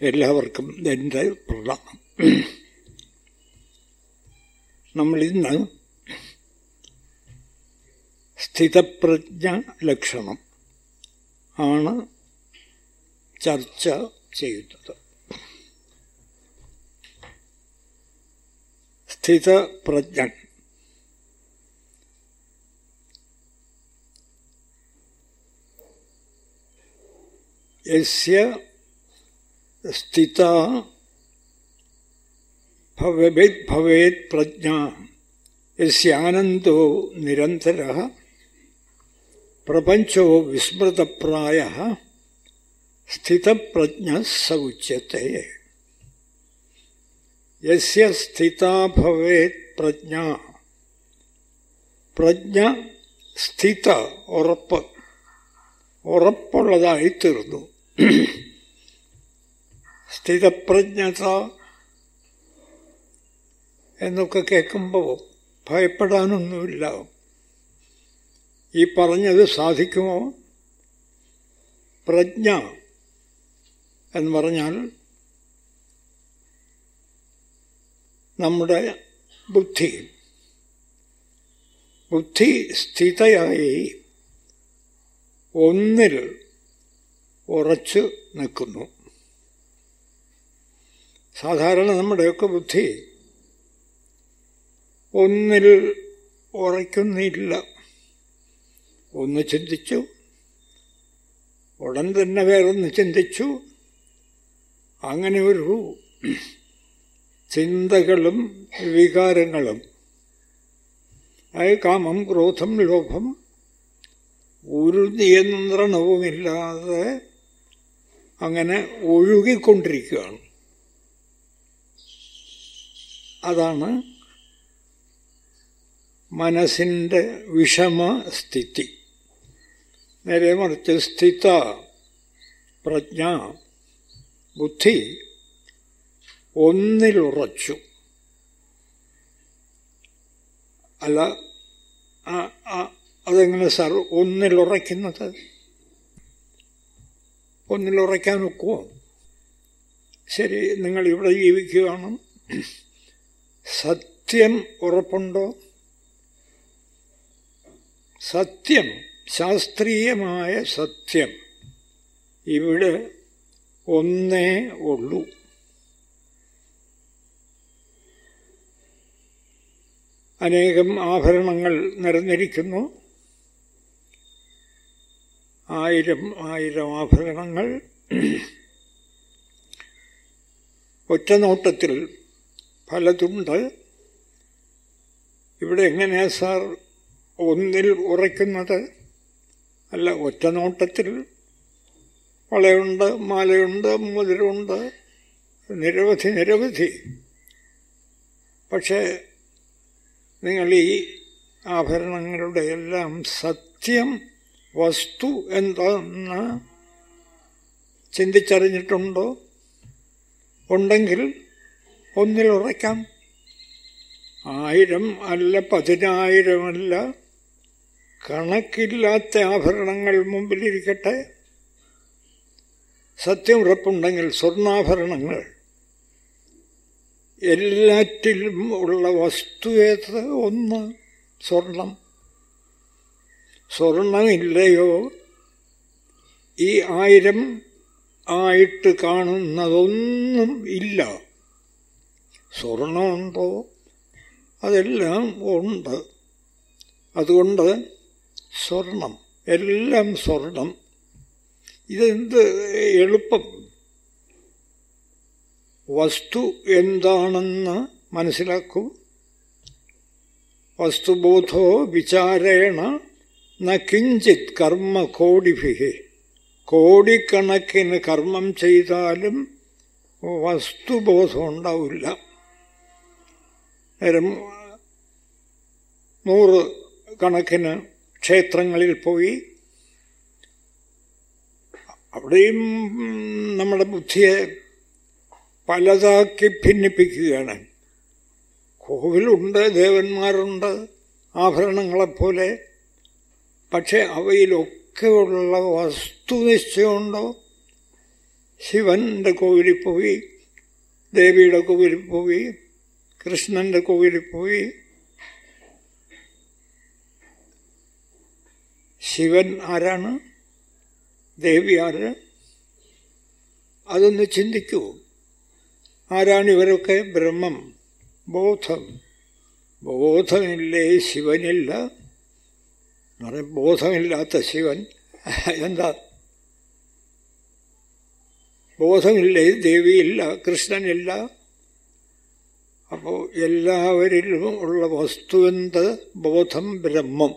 എല്ലാവർക്കും എന്റെ പ്രണാമം. നമ്മളിന്ന് സ്ഥിതപ്രജ്ഞ ലക്ഷണം ആണ് ചർച്ച ചെയ്യുന്നത്. സ്ഥിതപ്രജ്ഞൻ യസ്യ സ്ഥിത ഭവേത് ഭവേത് പ്രജ്ഞ യസ്യാനന്ദോ നിരന്തര പ്രപഞ്ചോ വിസ്മൃതപ്രായ സ്ഥിതപ്രജ്ഞ സ ഉച്യത്തെ യസ്യ സ്ഥിത ഭവേത് പ്രജ്ഞ പ്രജ്ഞ സ്ഥിത ഉറപ്പ് ഉറപ്പുള്ളതായി തീർന്നു സ്ഥിതപ്രജ്ഞത എന്നൊക്കെ കേൾക്കുമ്പോൾ ഭയപ്പെടാനൊന്നുമില്ല. ഈ പറഞ്ഞത് സാധിക്കുമോ? പ്രജ്ഞ എന്ന് പറഞ്ഞാൽ നമ്മുടെ ബുദ്ധി. ബുദ്ധി സ്ഥിതയായി ഒന്നിൽ ഉറച്ചു നിൽക്കുന്നു. സാധാരണ നമ്മുടെയൊക്കെ ബുദ്ധി ഒന്നിൽ ഉറയ്ക്കുന്നില്ല. ഒന്ന് ചിന്തിച്ചു ഉടൻ തന്നെ വേറൊന്ന് ചിന്തിച്ചു. അങ്ങനെ ഒരു ചിന്തകളും വികാരങ്ങളും അതായത് കാമം ക്രോധം ലോഭം ഒരു നിയന്ത്രണവുമില്ലാതെ അങ്ങനെ ഒഴുകിക്കൊണ്ടിരിക്കുകയാണ്. അതാണ് മനസ്സിന്റെ വിഷമസ്ഥിതി. നേരെ മറിച്ച് സ്ഥിത പ്രജ്ഞ ബുദ്ധി ഒന്നിലുറച്ചു. അല്ല അതെങ്ങനെ സാർ ഒന്നിലുറയ്ക്കുന്നത്? ഒന്നിലുറയ്ക്കാൻ ഒക്കുമോ ശരി നിങ്ങൾ ഇവിടെ ജീവിക്കുകയാണ്. സത്യം ഉറപ്പുണ്ടോ? സത്യം ശാസ്ത്രീയമായ സത്യം ഇവിടെ ഒന്നേ ഉള്ളൂ. അനേകം ആഭരണങ്ങൾ നിറഞ്ഞിരിക്കുന്നു. ആയിരം ആയിരം ആഭരണങ്ങൾ. ഒറ്റനോട്ടത്തിൽ പലതുണ്ട് ഇവിടെ എങ്ങനെയാ സാർ ഒന്നിൽ ഉറയ്ക്കുന്നത്? അല്ല ഒറ്റ നോട്ടത്തിൽ. വളയുണ്ട് മാലയുണ്ട് മുതിരുണ്ട് നിരവധി നിരവധി. പക്ഷേ നിങ്ങൾ ഈ ആഭരണങ്ങളുടെ എല്ലാം സത്യം വസ്തു എന്താണെന്ന് ചിന്തിച്ചറിഞ്ഞിട്ടുണ്ടോ? ഉണ്ടെങ്കിൽ ഒന്നിലുറയ്ക്കാം ആയിരം അല്ല പതിനായിരമല്ല. കണക്കില്ലാത്ത ആഭരണങ്ങൾ മുമ്പിലിരിക്കട്ടെ. സത്യം ഉറപ്പുണ്ടെങ്കിൽ സ്വർണാഭരണങ്ങൾ. എല്ലാറ്റിലും ഉള്ള വസ്തു ഏത്? ഒന്ന് സ്വർണം. സ്വർണമില്ലയോ? ഈ ആയിരം ആയിട്ട് കാണുന്നതൊന്നും ഇല്ല. സ്വർണമുണ്ടോ? അതെല്ലാം ഉണ്ട്. അതുകൊണ്ട് സ്വർണം എല്ലാം സ്വർണം. ഇതെന്ത് എളുപ്പം? വസ്തു എന്താണെന്ന് മനസ്സിലാക്കൂ. വസ്തുബോധോ വിചാരേണ ന കിഞ്ചിത് കർമ്മ കോടിഭിഹി കോടിക്കണക്കിന് കർമ്മം ചെയ്താലും വസ്തുബോധം ഉണ്ടാവില്ല. നൂറ് കണക്കിന് ക്ഷേത്രങ്ങളിൽ പോയി. അവിടെയും നമ്മുടെ ബുദ്ധിയെ പലതാക്കി ഭിന്നിപ്പിക്കുകയാണ്. കോവിലുണ്ട് ദേവന്മാരുണ്ട് ആഭരണങ്ങളെപ്പോലെ. പക്ഷെ അവയിലൊക്കെയുള്ള വസ്തുനിശ്ചയമുണ്ടോ ശിവന്റെ കോവിലിൽ പോയി ദേവിയുടെ കോവിലിൽ പോയി കൃഷ്ണന്റെ കോവിലിൽ പോയി ശിവൻ ആരാണ്? ദേവി ആര്? അതൊന്ന് ചിന്തിക്കൂ. ആരാണ് ഇവരൊക്കെ? ബ്രഹ്മം ബോധം. ബോധമില്ലേ? ശിവനില്ല. ബോധമില്ലാത്ത ശിവൻ. എന്താ? ബോധമില്ലേ? ദേവിയില്ല കൃഷ്ണനില്ല. അപ്പോൾ എല്ലാവരിലും ഉള്ള വസ്തുവെന്ത് ബോധം ബ്രഹ്മം.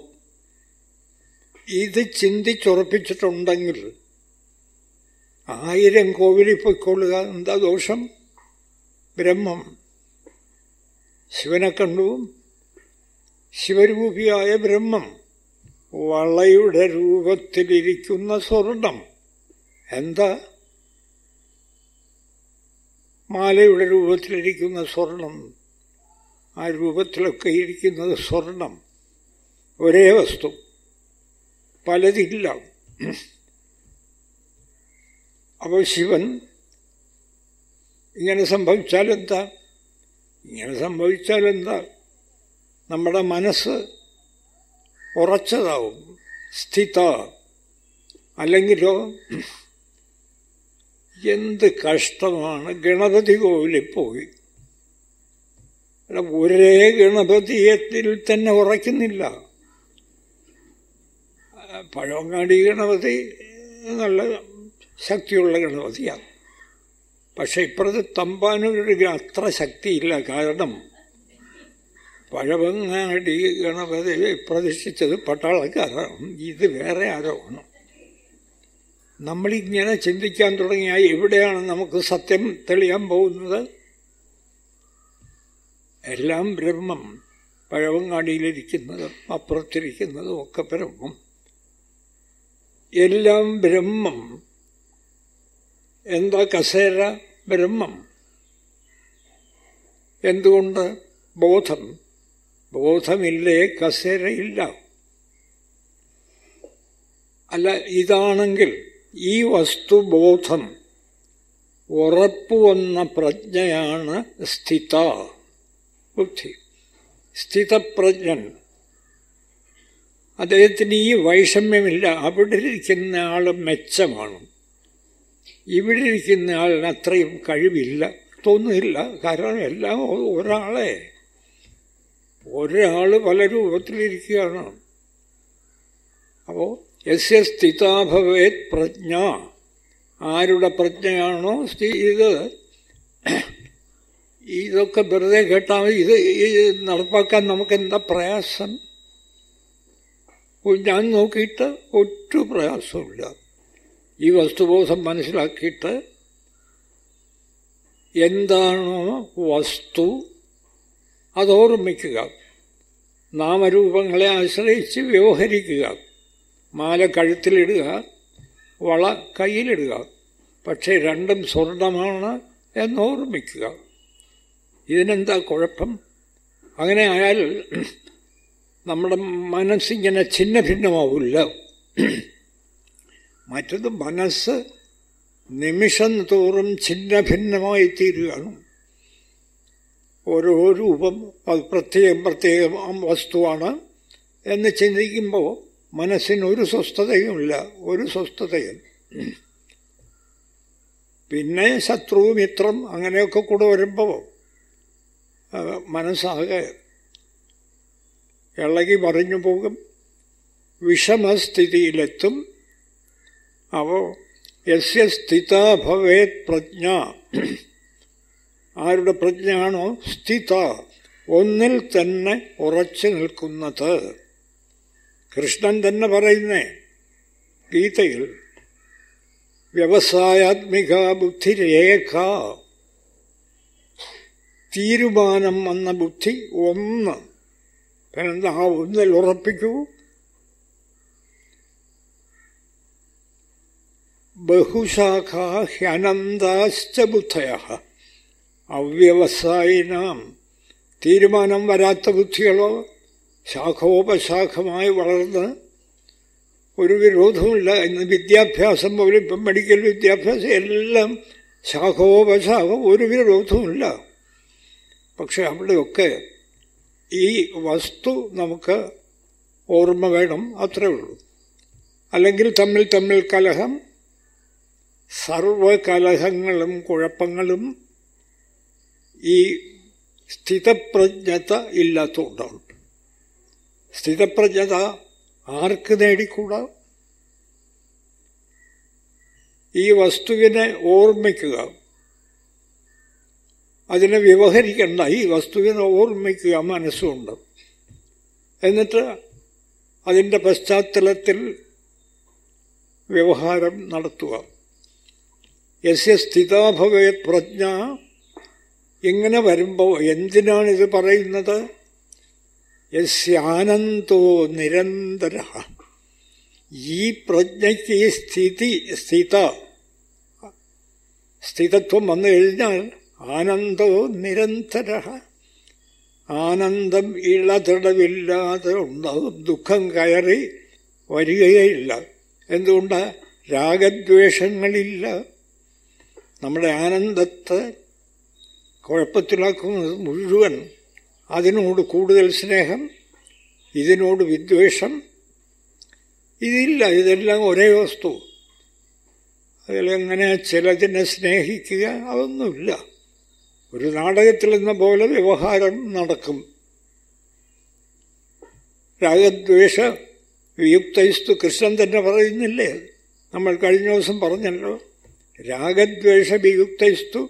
ഇത് ചിന്തിച്ചുറപ്പിച്ചിട്ടുണ്ടെങ്കിൽ ആയിരം കോവിലിൽ പൊയ്ക്കൊള്ളുക എന്താ ദോഷം? ബ്രഹ്മം. ശിവനെ കണ്ടു. ശിവരൂപിയായ ബ്രഹ്മം വളയുടെ രൂപത്തിലിരിക്കുന്ന സ്വർണം. എന്താ? മാലയുടെ രൂപത്തിലിരിക്കുന്ന സ്വർണം ആ രൂപത്തിലൊക്കെ ഇരിക്കുന്നത് സ്വർണം ഒരേ വസ്തു പലതില്ല. അപ്പോൾ ശിവൻ ഇങ്ങനെ സംഭവിച്ചാൽ എന്താ ഇങ്ങനെ സംഭവിച്ചാൽ എന്താ നമ്മുടെ മനസ്സ് ഉറച്ചതാവും സ്ഥിത. അല്ലെങ്കിലോ എന്ത് കഷ്ടമാണ് ഗണപതി കോവിലിൽ പോയി. ഒരേ ഗണപതിയത്തിൽ തന്നെ ഉറയ്ക്കുന്നില്ല. പഴവങ്ങാടി ഗണപതി നല്ല ശക്തിയുള്ള ഗണപതിയാണ്. പക്ഷെ ഇപ്പുറത്ത് തമ്പാനൂരുടെ അത്ര ശക്തിയില്ല. കാരണം പഴവങ്ങാടി ഗണപതി പ്രതിഷ്ഠിച്ചത് പട്ടാളക്കാരാണ്. ഇത് വേറെ ആരോപണം നമ്മളിങ്ങനെ ചിന്തിക്കാൻ തുടങ്ങിയാൽ എവിടെയാണ് നമുക്ക് സത്യം തെളിയാൻ പോകുന്നത്? എല്ലാം ബ്രഹ്മം പഴവങ്ങാടിയിലിരിക്കുന്നതും അപ്പുറത്തിരിക്കുന്നതും ഒക്കെ ബ്രഹ്മം. എല്ലാം ബ്രഹ്മം. എന്താ കസേര? ബ്രഹ്മം. എന്തുകൊണ്ട്? ബോധം. ബോധമില്ലേ കസേരയില്ല. അല്ല ഇതാണെങ്കിൽ ഈ വസ്തുബോധം ഉറപ്പുവന്ന പ്രജ്ഞയാണ് സ്ഥിത. ബുദ്ധി. സ്ഥിതപ്രജ്ഞൻ. അദ്ദേഹത്തിന് ഈ വൈഷമ്യമില്ല. അവിടെ ഇരിക്കുന്ന ആൾ മെച്ചമാണ്. ഇവിടെ ഇരിക്കുന്ന ആളിന് അത്രയും കഴിവില്ല തോന്നുന്നില്ല. കാരണം എല്ലാം ഒരാളെ. ഒരാൾ പല രൂപത്തിലിരിക്കുകയാണ്. അപ്പോൾ യസ്യ സ്ഥിതാഭവേത് പ്രജ്ഞ. ആരുടെ പ്രജ്ഞയാണോ ഇത് ഇതൊക്കെ വെറുതെ കേട്ടാൽ ഇത് നടപ്പാക്കാൻ നമുക്ക് എന്താ പ്രയാസം ഞാൻ നോക്കിയിട്ട് ഒറ്റ പ്രയാസമില്ല ഈ വസ്തുബോധം മനസ്സിലാക്കിയിട്ട് എന്താണോ വസ്തു അതോർമ്മിക്കുക. നാമരൂപങ്ങളെ ആശ്രയിച്ച് വ്യവഹരിക്കുക. മാല കഴുത്തിലിടുക വള കയ്യിലിടുക. പക്ഷേ രണ്ടും സ്വർണമാണ് എന്നോർമ്മിക്കുക. ഇതിനെന്താ കുഴപ്പം? അങ്ങനെ ആയാൽ നമ്മുടെ മനസ്സിങ്ങനെ ഛിന്ന ഭിന്നമാവില്ല മറ്റത് മനസ്സ് നിമിഷം തോറും ഛിന്ന ഭിന്നമായി തീരുകയാണ് ഓരോ രൂപം അത് പ്രത്യേകം പ്രത്യേകം വസ്തുവാണ് എന്ന് ചിന്തിക്കുമ്പോൾ മനസ്സിന് ഒരു സ്വസ്ഥതയുമില്ല ഒരു സ്വസ്ഥതയും. പിന്നെ ശത്രു മിത്രം അങ്ങനെയൊക്കെ കൂടെ വരുമ്പോൾ മനസ്സാകെ ഇളകി മറിഞ്ഞു പോകും. വിഷമസ്ഥിതിയിലെത്തും. അപ്പോൾ യസ്യ സ്ഥിത ഭവേത് പ്രജ്ഞ. ആരുടെ പ്രജ്ഞയാണോ? സ്ഥിത. ഒന്നിൽ തന്നെ ഉറച്ചു നിൽക്കുന്നത്. കൃഷ്ണൻ തന്നെ പറയുന്നേ ഗീതയിൽ വ്യവസായാത്മിക ബുദ്ധിരേഖ തീരുമാനം വന്ന ബുദ്ധി ഒന്ന് പിന്നെന്താ ആ ഒന്നിൽ ഉറപ്പിക്കൂ ബഹുശാഖാ ഹ്യനന്താശ്ച ബുദ്ധയ അവ്യവസായിനാം തീരുമാനം വരാത്ത ബുദ്ധികളോ ശാഖോപശാഖമായി വളർന്ന് ഒരു വിരോധവുമില്ല ഇന്ന് വിദ്യാഭ്യാസം പോലും ഇപ്പം മെഡിക്കൽ വിദ്യാഭ്യാസം എല്ലാം ശാഖോപശാഖം ഒരു വിരോധവുമില്ല. പക്ഷെ അവിടെയൊക്കെ ഈ വസ്തു നമുക്ക് ഓർമ്മ വേണം അത്രേ ഉള്ളൂ. അല്ലെങ്കിൽ തമ്മിൽ തമ്മിൽ കലഹം സർവകലഹങ്ങളും കുഴപ്പങ്ങളും ഈ സ്ഥിതപ്രജ്ഞത ഇല്ലാത്തതുകൊണ്ടാണ്. സ്ഥിതപ്രജ്ഞത ആർക്ക് നേടിക്കൂടാ? ഈ വസ്തുവിനെ ഓർമ്മിക്കുക. അതിനെ വ്യവഹരിക്കേണ്ട. ഈ വസ്തുവിനെ ഓർമ്മിക്കുക മനസ്സുണ്ട് എന്നിട്ട് അതിന്റെ പശ്ചാത്തലത്തിൽ വ്യവഹാരം നടത്തുക. യസ്യ സ്ഥിതാഭവ പ്രജ്ഞ. ഇങ്ങനെ വരുമ്പോൾ എന്തിനാണിത് പറയുന്നത്? യസ്യാനന്ദോ നിരന്തര. ഈ പ്രജ്ഞയ്ക്ക് സ്ഥിതി സ്ഥിത സ്ഥിതത്വം വന്നു കഴിഞ്ഞാൽ ആനന്ദോ നിരന്തര. ആനന്ദം ഇളതടവില്ലാതെ ഉണ്ടാകും ദുഃഖം കയറി വരികയില്ല. എന്തുകൊണ്ട്? രാഗദ്വേഷങ്ങളില്ല. നമ്മുടെ ആനന്ദത്തെ കുഴപ്പത്തിലാക്കുന്നത് മുഴുവൻ അതിനോട് കൂടുതൽ സ്നേഹം ഇതിനോട് വിദ്വേഷം. ഇതില്ല ഇതെല്ലാം ഒരേ വസ്തു. അതിലെങ്ങനെ ചിലതിനെ സ്നേഹിക്കുക അതൊന്നുമില്ല. ഒരു നാടകത്തിൽ എന്ന പോലെ വ്യവഹാരം നടക്കും. രാഗദ്വേഷ വിയുക്തയിസ്തു കൃഷ്ണൻ തന്നെ പറയുന്നില്ലേ? നമ്മൾ കഴിഞ്ഞ ദിവസം പറഞ്ഞല്ലോ രാഗദ്വേഷ വിയുക്തയിസ്തു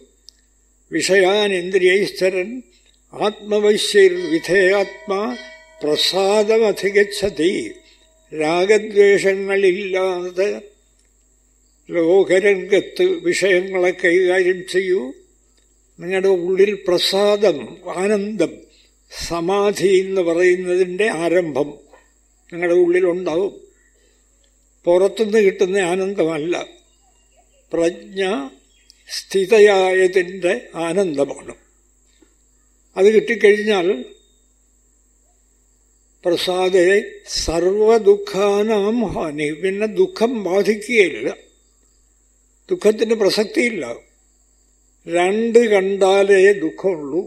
വിഷയാൻ ഇന്ദ്രിയൈശ്വരൻ ആത്മവൈശ്യർ വിധേയാത്മാ പ്രസാദമധികച്ചതി രാഗദ്വേഷങ്ങളില്ലാതെ ലോകരംഗത്ത് വിഷയങ്ങളെ കൈകാര്യം ചെയ്യൂ. നിങ്ങളുടെ ഉള്ളിൽ പ്രസാദം ആനന്ദം സമാധി എന്ന് പറയുന്നതിന്റെ ആരംഭം നിങ്ങളുടെ ഉള്ളിലുണ്ടാവും. പുറത്തുനിന്ന് കിട്ടുന്ന ആനന്ദമല്ല. പ്രജ്ഞ സ്ഥിതയായതിന്റെ ആനന്ദമാണ്. അത് കിട്ടിക്കഴിഞ്ഞാൽ പ്രസാദയെ സർവദുഃഖാനാം ഹാനി. പിന്നെ ദുഃഖം ബാധിക്കുകയില്ല. ദുഃഖത്തിന് പ്രസക്തിയില്ല. രണ്ട് കണ്ടാലേ ദുഃഖമുള്ളൂ.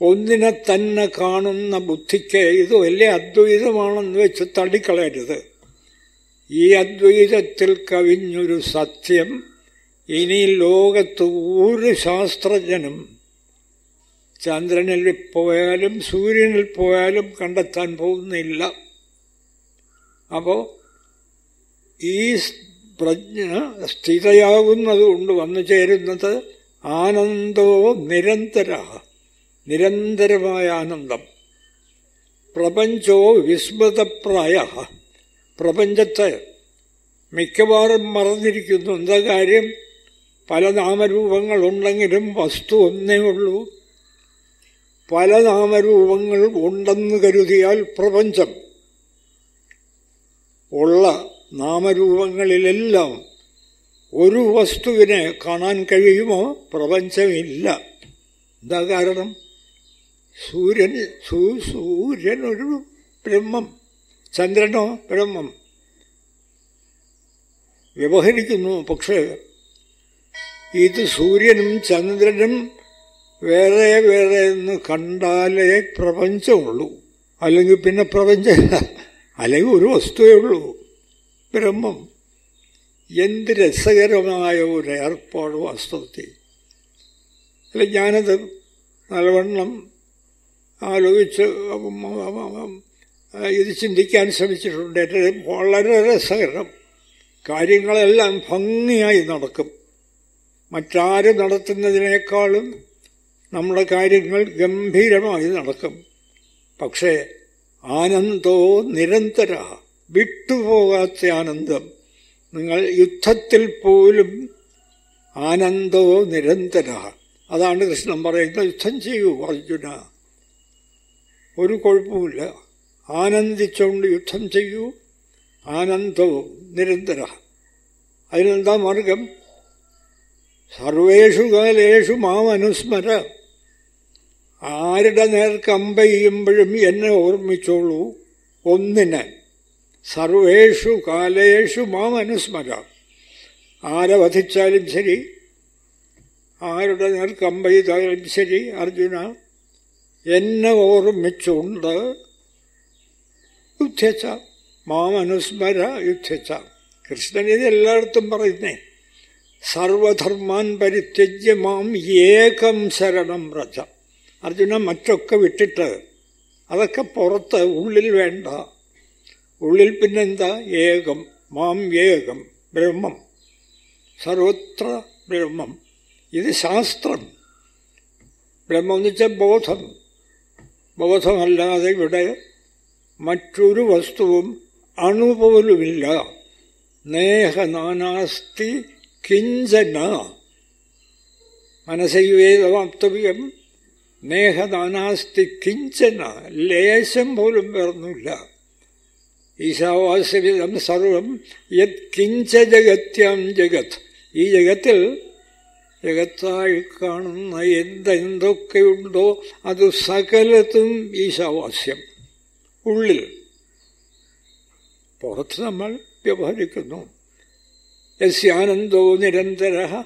ഒന്നിനെ തന്നെ കാണുന്ന ബുദ്ധിക്ക് ഇത് വലിയ അദ്വൈതമാണെന്ന് വെച്ച് തള്ളിക്കളയരുത്. ഈ അദ്വൈതത്തിൽ കവിഞ്ഞൊരു സത്യം ഇനി ലോകത്ത് ഒരു ശാസ്ത്രജ്ഞനും ചന്ദ്രനിൽ പോയാലും സൂര്യനിൽ പോയാലും കണ്ടെത്താൻ പോകുന്നില്ല. അപ്പോൾ ഈ പ്രജ്ഞ സ്ഥിതയാകുന്നത് കൊണ്ട് വന്നു ചേരുന്നത് ആനന്ദോ നിരന്തര നിരന്തരമായ ആനന്ദം. പ്രപഞ്ചോ വിസ്മൃതപ്രായ. പ്രപഞ്ചത്തെ മിക്കവാറും മറന്നിരിക്കുന്നു. എന്താ കാര്യം? പല നാമരൂപങ്ങളുണ്ടെങ്കിലും വസ്തു ഒന്നേ ഉള്ളൂ. പല നാമരൂപങ്ങൾ ഉണ്ടെന്ന് കരുതിയാൽ പ്രപഞ്ചം. ഉള്ള നാമരൂപങ്ങളിലെല്ലാം ഒരു വസ്തുവിനെ കാണാൻ കഴിയുമോ? പ്രപഞ്ചമില്ല. എന്താ കാരണം? സൂര്യൻ സൂര്യൻ ഒരു ബ്രഹ്മം. ചന്ദ്രനോ ബ്രഹ്മം. വ്യവഹരിക്കുന്നു. പക്ഷേ ഇത് സൂര്യനും ചന്ദ്രനും വേറെ വേറെ എന്ന് കണ്ടാലേ പ്രപഞ്ചമുള്ളൂ. അല്ലെങ്കിൽ പിന്നെ പ്രപഞ്ചമില്ല. അല്ലെങ്കിൽ ഒരു വസ്തുവേ ഉള്ളൂ. ബ്രഹ്മം. എന്ത് രസകരമായ ഒരു ഏർപ്പാട് വാസ്തവത്തിൽ. അല്ല ഞാനത് നല്ലവണ്ണം ആലോചിച്ച് ഇത് ചിന്തിക്കാൻ ശ്രമിച്ചിട്ടുണ്ട്. എന്റെ വളരെ രസകരം. കാര്യങ്ങളെല്ലാം ഭംഗിയായി നടക്കും. മറ്റാരും നടത്തുന്നതിനേക്കാളും നമ്മുടെ കാര്യങ്ങൾ ഗംഭീരമായി നടക്കും. പക്ഷേ ആനന്ദോ നിരന്തര വിട്ടുപോകാത്ത ആനന്ദം. നിങ്ങൾ യുദ്ധത്തിൽ പോലും ആനന്ദോ നിരന്തര. അതാണ് കൃഷ്ണൻ പറയുന്നത് യുദ്ധം ചെയ്യൂ അർജുന. ഒരു കുഴപ്പമില്ല ആനന്ദിച്ചുകൊണ്ട് യുദ്ധം ചെയ്യൂ ആനന്ദോ നിരന്തര. അതിനെന്താ മാർഗം? സർവേഷു കാലേഷു മാം അനുസ്മര ആരുടെ നേർക്ക് അമ്പെയ്യുമ്പോഴും എന്നെ ഓർമ്മിച്ചോളൂ. ഒന്നിനെ. സർവേഷു കാലേഷു മാം അനുസ്മര. ആരെ വധിച്ചാലും ശരി. ആരുടെ നേർ കമ്പെയ്താലും ശരി അർജുന. എന്നെ ഓർമ്മിച്ചുകൊണ്ട് യുദ്ധച്ച മാം അനുസ്മര യുദ്ധച്ച കൃഷ്ണൻ ഇത് എല്ലായിടത്തും പറയുന്നേ. സർവധർമാൻ പരിത്യജ്യ മാം ഏകം ശരണം വ്രജ. അർജുന മറ്റൊക്കെ വിട്ടിട്ട് അതൊക്കെ പുറത്ത് ഉള്ളിൽ വേണ്ട. ഉള്ളിൽ പിന്നെന്താ? ഏകം മാം ഏകം ബ്രഹ്മം. സർവത്ര ബ്രഹ്മം. ഇത് ശാസ്ത്രം. ബ്രഹ്മം എന്ന് വെച്ചാൽ ബോധം. ബോധമല്ലാതെ ഇവിടെ മറ്റൊരു വസ്തുവും അണുപോലുമില്ല. നേഹനാനാസ്തി കിഞ്ചന. മനസ്സൈവേദവാപ്തവ്യം നേഹനാനാസ്തി കിഞ്ചന ലേശം പോലും വേർന്നില്ല. ഈശാവാസവിധം സർവം യത് കിഞ്ച ജഗത്യം ജഗത്. ഈ ജഗത്തിൽ ജഗത്തായി കാണുന്ന എന്തെന്തൊക്കെയുണ്ടോ അത് സകലത്തും ഈശാവാസ്യം. ഉള്ളിൽ പുറത്ത് നമ്മൾ വ്യവഹരിക്കുന്നു. യസ്യാനന്ദോ നിരന്തര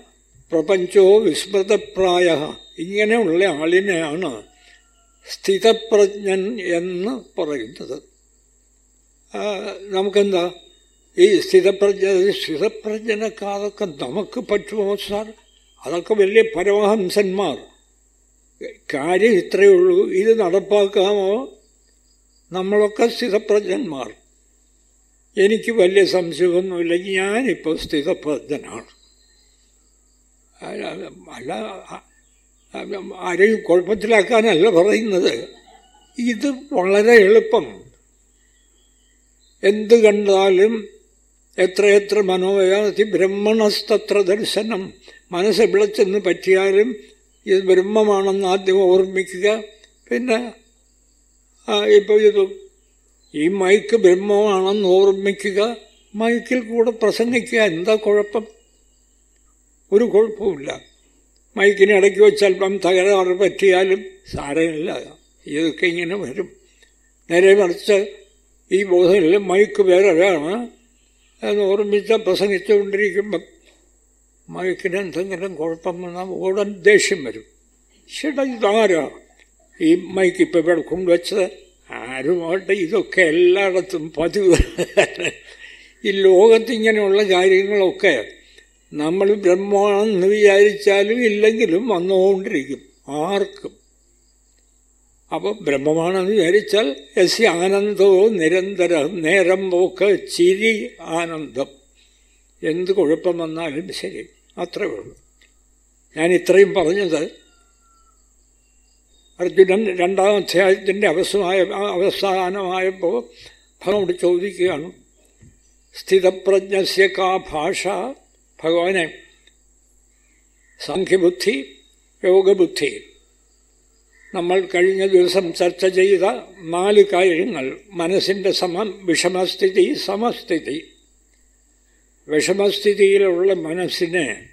പ്രപഞ്ചോ വിസ്മൃതപ്രായ. ഇങ്ങനെയുള്ള ആളിനെയാണ് സ്ഥിതപ്രജ്ഞൻ എന്ന് പറയുന്നത്. നമുക്കെന്താ? ഈ സ്ഥിതപ്രജ്ഞ സ്ഥിതപ്രജ്ഞനൊക്കെ അതൊക്കെ നമുക്ക് പറ്റുമോ സാർ? അതൊക്കെ വലിയ പരമഹംസന്മാർ. കാര്യം ഇത്രയേ ഉള്ളൂ. ഇത് നടപ്പാക്കാമോ? നമ്മളൊക്കെ സ്ഥിതപ്രജ്ഞന്മാർ. എനിക്ക് വലിയ സംശയമൊന്നുമില്ല. ഞാനിപ്പോൾ സ്ഥിതപ്രജ്ഞനാണ്. അല്ല ആരെയും കുഴപ്പത്തിലാക്കാനല്ല പറയുന്നത്. ഇത് വളരെ എളുപ്പം. എന്ത് കണ്ടാലും എത്രയെത്ര മനോവ്യാധി ബ്രഹ്മണസ്തത്ര ദർശനം മനസ്സ് വിളച്ചെന്ന് ചെന്ന് പറ്റിയാലും ഇത് ബ്രഹ്മമാണെന്ന് ആദ്യം ഓർമ്മിക്കുക. പിന്നെ ഇപ്പോൾ ഇത് ഈ മൈക്ക് ബ്രഹ്മമാണെന്ന് ഓർമ്മിക്കുക. മൈക്കിൽ കൂടെ പ്രസംഗിക്കുക. എന്താ കുഴപ്പം? ഒരു കുഴപ്പമില്ല മൈക്കിനെ ഇടയ്ക്ക് വെച്ചല്പം തകരാറ് പറ്റിയാലും സാരമില്ല. ഇതൊക്കെ ഇങ്ങനെ വരും. നേരെ മറിച്ച് ഈ ബോധത്തിൽ മൈക്ക് വേറെയാണ് എന്ന് ഓർമ്മിച്ച പ്രസംഗിച്ചുകൊണ്ടിരിക്കുമ്പം മൈക്കിന് എന്തെങ്കിലും കുഴപ്പം വന്നാൽ ഉടൻ ദേഷ്യം വരും. ചേട്ടാ ഇതാരാ? ഈ മൈക്ക് ഇപ്പം ഇവിടെ കൊണ്ടുവച്ചത് ആരുമായിട്ട് ഇതൊക്കെ എല്ലായിടത്തും പതിവ്. ഈ ലോകത്ത് ഇങ്ങനെയുള്ള കാര്യങ്ങളൊക്കെ നമ്മൾ ബ്രഹ്മാണെന്ന് വിചാരിച്ചാലും ഇല്ലെങ്കിലും വന്നുകൊണ്ടിരിക്കും. ആർക്കും. അപ്പോൾ ബ്രഹ്മമാണെന്ന് വിചാരിച്ചാൽ എസ് ആനന്ദോ നിരന്തര നേരം പോക്ക് ചിരി ആനന്ദം. എന്ത് കുഴപ്പം വന്നാലും ശരി അത്രേ ഉള്ളൂ. ഞാൻ ഇത്രയും പറഞ്ഞത് അർജുനൻ രണ്ടാം അധ്യായത്തിന്റെ അവസായ അവസാനമായപ്പോൾ ഭഗവനോട് ചോദിക്കുകയാണ് സ്ഥിതപ്രജ്ഞസ്യ കാ ഭാഷ ഭഗവാനെ സാഖ്യബുദ്ധി യോഗബുദ്ധി. നമ്മൾ കഴിഞ്ഞ ദിവസം ചർച്ച ചെയ്ത നാല് കാര്യങ്ങൾ മനസ്സിന്റെ സമം വിഷമസ്ഥിതി സമസ്ഥിതി. വിഷമസ്ഥിതിയിലുള്ള മനസ്സിനെ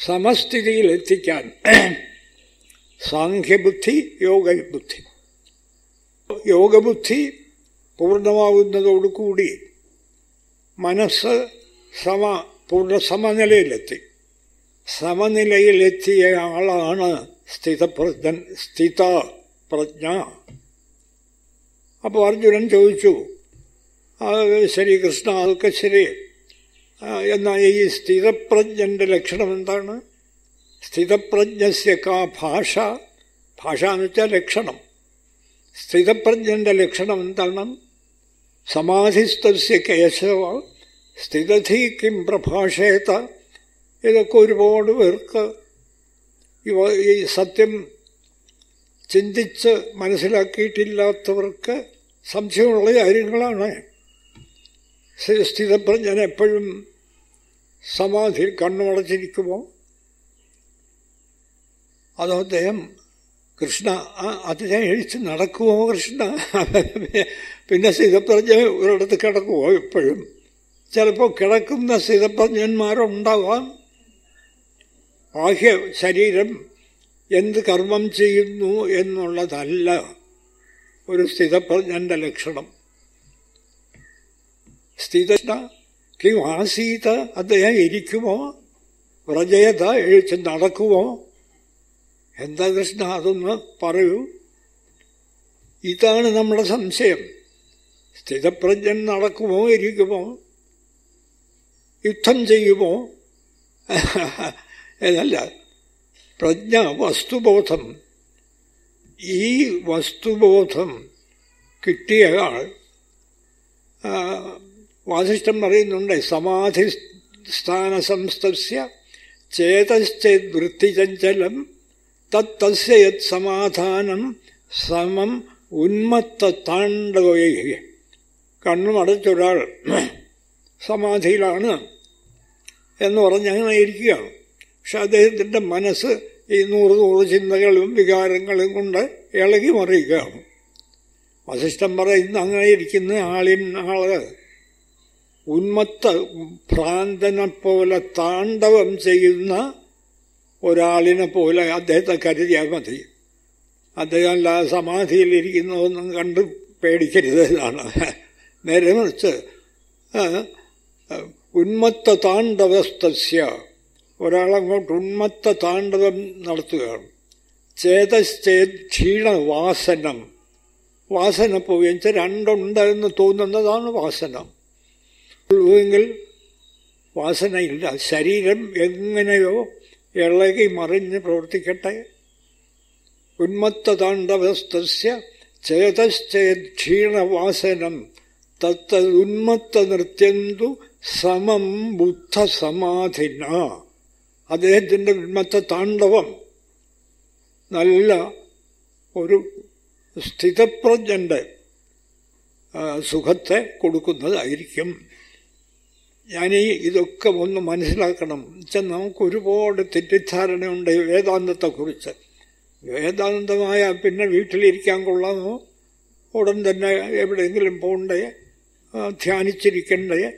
സമസ്ഥിതിയിലെത്തിക്കാൻ സാഖ്യബുദ്ധി യോഗബുദ്ധി. യോഗബുദ്ധി പൂർണമാവുന്നതോടുകൂടി മനസ്സ് സമ പൂർണ സമനിലയിലെത്തി. സമനിലയിലെത്തിയ ആളാണ് സ്ഥിതപ്രജ്ഞൻ സ്ഥിത പ്രജ്ഞ അപ്പോൾ അർജുനൻ ചോദിച്ചു ശരി കൃഷ്ണ അതൊക്കെ ശരി. എന്നാൽ ഈ സ്ഥിതപ്രജ്ഞന്റെ ലക്ഷണം എന്താണ്? സ്ഥിതപ്രജ്ഞസ്യ കാ ഭാഷ. ഭാഷ എന്ന് വെച്ചാൽ ലക്ഷണം. സ്ഥിതപ്രജ്ഞന്റെ ലക്ഷണം എന്താണ്? സമാധിസ്ഥസ്യ കേശവ സ്ഥിതധി കിം പ്രഭാഷേത ഇതൊക്കെ ഒരുപാട് പേർക്ക് ഇവ ഈ സത്യം ചിന്തിച്ച് മനസ്സിലാക്കിയിട്ടില്ലാത്തവർക്ക് സംശയമുള്ള കാര്യങ്ങളാണ്. സ്ഥിതപ്രജ്ഞൻ എപ്പോഴും സമാധി കണ്ണുമടച്ചിരിക്കുമോ? അതോ അദ്ദേഹം കൃഷ്ണ അദ്ദേഹം എഴിച്ച് നടക്കുമോ കൃഷ്ണ? പിന്നെ സ്ഥിതപ്രജ്ഞ ഒരിടത്ത് കിടക്കുമോ എപ്പോഴും? ചിലപ്പോൾ കിടക്കുന്ന സ്ഥിതപ്രജ്ഞന്മാരുണ്ടാവാം ബാഹ്യ ശരീരം എന്ത് കർമ്മം ചെയ്യുന്നു എന്നുള്ളതല്ല ഒരു സ്ഥിതപ്രജ്ഞന്റെ ലക്ഷണം. സ്ഥിത കിം ആസീത അദ്ദേഹം ഇരിക്കുമോ? വ്രജയത എഴുച്ച് നടക്കുമോ? എന്താ കൃഷ്ണ അതൊന്ന് പറയൂ. ഇതാണ് നമ്മുടെ സംശയം. സ്ഥിതപ്രജ്ഞൻ നടക്കുമോ ഇരിക്കുമോ? യുദ്ധം ചെയ്യുമോ? എന്നല്ല. പ്രജ്ഞ വസ്തുബോധം. ഈ വസ്തുബോധം കിട്ടിയ ആൾ വാസിഷ്ടം പറയുന്നുണ്ട് സമാധി സ്ഥാന സംസ്ഥസ്യ ചേതശ്ചേത് വൃത്തിചഞ്ചലം യത് സമാധാനം സമം ഉന്മത്ത താണ്ഡവയെ കണ്ണും അടച്ചൊരാൾ സമാധിയിലാണ് എന്ന് പറഞ്ഞ് അങ്ങനെ ഇരിക്കുകയാണ്. പക്ഷെ അദ്ദേഹത്തിന്റെ മനസ്സ് ഈ നൂറ് നൂറ് ചിന്തകളും വികാരങ്ങളും കൊണ്ട് ഇളകി മറിയുകയാണ്. വസിഷ്ഠം പറയുന്ന അങ്ങനെ ഇരിക്കുന്ന ആളിൻ ആൾ ഉന്മത്ത ഭ്രാന്തനെ പോലെ താണ്ഡവം ചെയ്യുന്ന ഒരാളിനെ പോലെ അദ്ദേഹത്തെ കരുതിയാൽ മതി. അദ്ദേഹം അല്ല സമാധിയിലിരിക്കുന്നതൊന്നും കണ്ട് പേടിക്കരുത് എന്നാണ്. നേരെ മറിച്ച് ഉന്മത്ത താണ്ഡവസ്തസ്യ ഒരാളങ്ങോട്ട് ഉന്മത്ത താണ്ഡവം നടത്തുകയാണ്. ചേതശ്ചേത് ക്ഷീണവാസനം വാസന പോവുകയും വെച്ചാൽ രണ്ടുണ്ട് എന്ന് തോന്നുന്നതാണ് വാസന. എങ്കിൽ വാസനയില്ല. ശരീരം എങ്ങനെയോ ഇളകി മറിഞ്ഞ് പ്രവർത്തിക്കട്ടെ. ഉന്മത്ത താണ്ഡവസ്തസ്യ ചേതശ്ചേത് ക്ഷീണവാസനം തത്ത ഉന്മത്ത നൃത്യന്തു സമം ബുദ്ധ സമാധിന. അദ്ദേഹത്തിന്റെ ഉന്മത്ത താണ്ഡവം. നല്ല ഒരു സ്ഥിതപ്രജ്ഞന്റെ സുഖത്തെ കൊടുക്കുന്നതായിരിക്കും. ഞാനീ ഇതൊക്കെ ഒന്ന് മനസ്സിലാക്കണം. വെച്ചാൽ നമുക്ക് ഒരുപാട് തെറ്റിദ്ധാരണയുണ്ട് വേദാന്തത്തെക്കുറിച്ച്. വേദാന്തമായ പിന്നെ വീട്ടിലിരിക്കാൻ കൊള്ളാമോ? ഉടൻ തന്നെ എവിടെയെങ്കിലും പോകണ്ടേ ധ്യാനിച്ചിരിക്കണ്ടേ?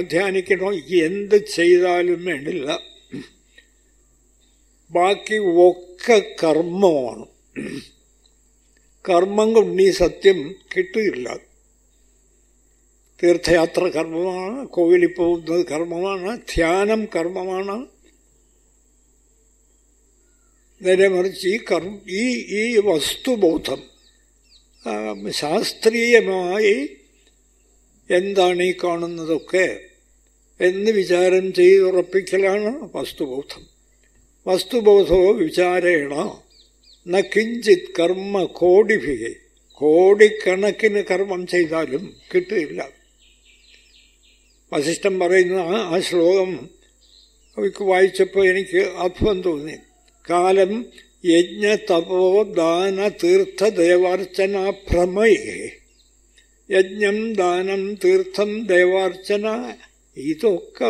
ധ്യാനിക്കണോ? എന്ത് ചെയ്താലും വേണ്ടില്ല. ബാക്കി ഒക്കെ കർമ്മമാണ്. കർമ്മം കൊണ്ട് ഈ സത്യം കിട്ടുകയില്ല തീർത്ഥയാത്ര കർമ്മമാണ് കോവിലിൽ പോകുന്നത് കർമ്മമാണ് ധ്യാനം കർമ്മമാണ്. നേരെ മറിച്ച് ഈ കർമ്മ ഈ ഈ വസ്തുബോധം ശാസ്ത്രീയമായി എന്താണ് ഈ കാണുന്നതൊക്കെ എന്ന് വിചാരം ചെയ്തുറപ്പിക്കലാണ് വസ്തുബോധം. വസ്തുബോധോ വിചാരേണ ന കിഞ്ചിത് കർമ്മ കോടിഭികെ കോടിക്കണക്കിന് കർമ്മം ചെയ്താലും കിട്ടില്ല. വസിഷ്ഠം പറയുന്ന ആ ശ്ലോകം വായിച്ചപ്പോൾ എനിക്ക് അത്ഭുതം തോന്നി. കാലം യജ്ഞ തപോ ദാന തീർത്ഥ ദേവാർച്ചന ഭ്രമയേ യജ്ഞം ദാനം തീർത്ഥം ദേവാർച്ചന ഇതൊക്കെ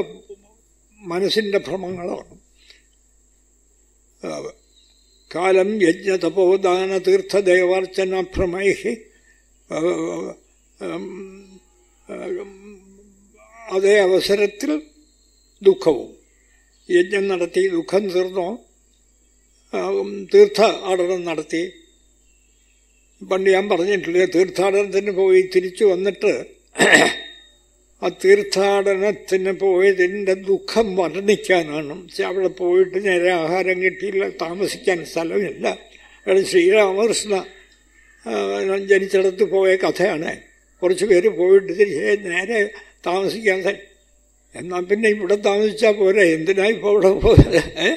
മനസ്സിന്റെ ഭ്രമങ്ങളാണ്. കാലം യജ്ഞ തപോദാന തീർത്ഥ ദേവാർച്ചന ഭ്രമൈ അതേ അവസരത്തിൽ ദുഃഖവും. യജ്ഞം നടത്തി ദുഃഖം തീർന്നോ? തീർത്ഥാടനം നടത്തി പണ്ട് ഞാൻ പറഞ്ഞിട്ടില്ലേ തീർത്ഥാടനത്തിന് പോയി തിരിച്ചു വന്നിട്ട് ആ തീർത്ഥാടനത്തിന് പോയതിന്റെ ദുഃഖം വർണിക്കാനാണ്. അവിടെ പോയിട്ട് നേരെ ആഹാരം കിട്ടിയില്ല താമസിക്കാൻ സ്ഥലമില്ല. അവിടെ ശ്രീരാമകൃഷ്ണ ജനിച്ചിടത്ത് പോയ കഥയാണ്. കുറച്ച് പേര് പോയിട്ട് തിരിച്ച് നേരെ താമസിക്കാൻ എന്നാൽ പിന്നെ ഇവിടെ താമസിച്ചാൽ പോരെ? എന്തിനാ ഇപ്പോൾ പോയത്?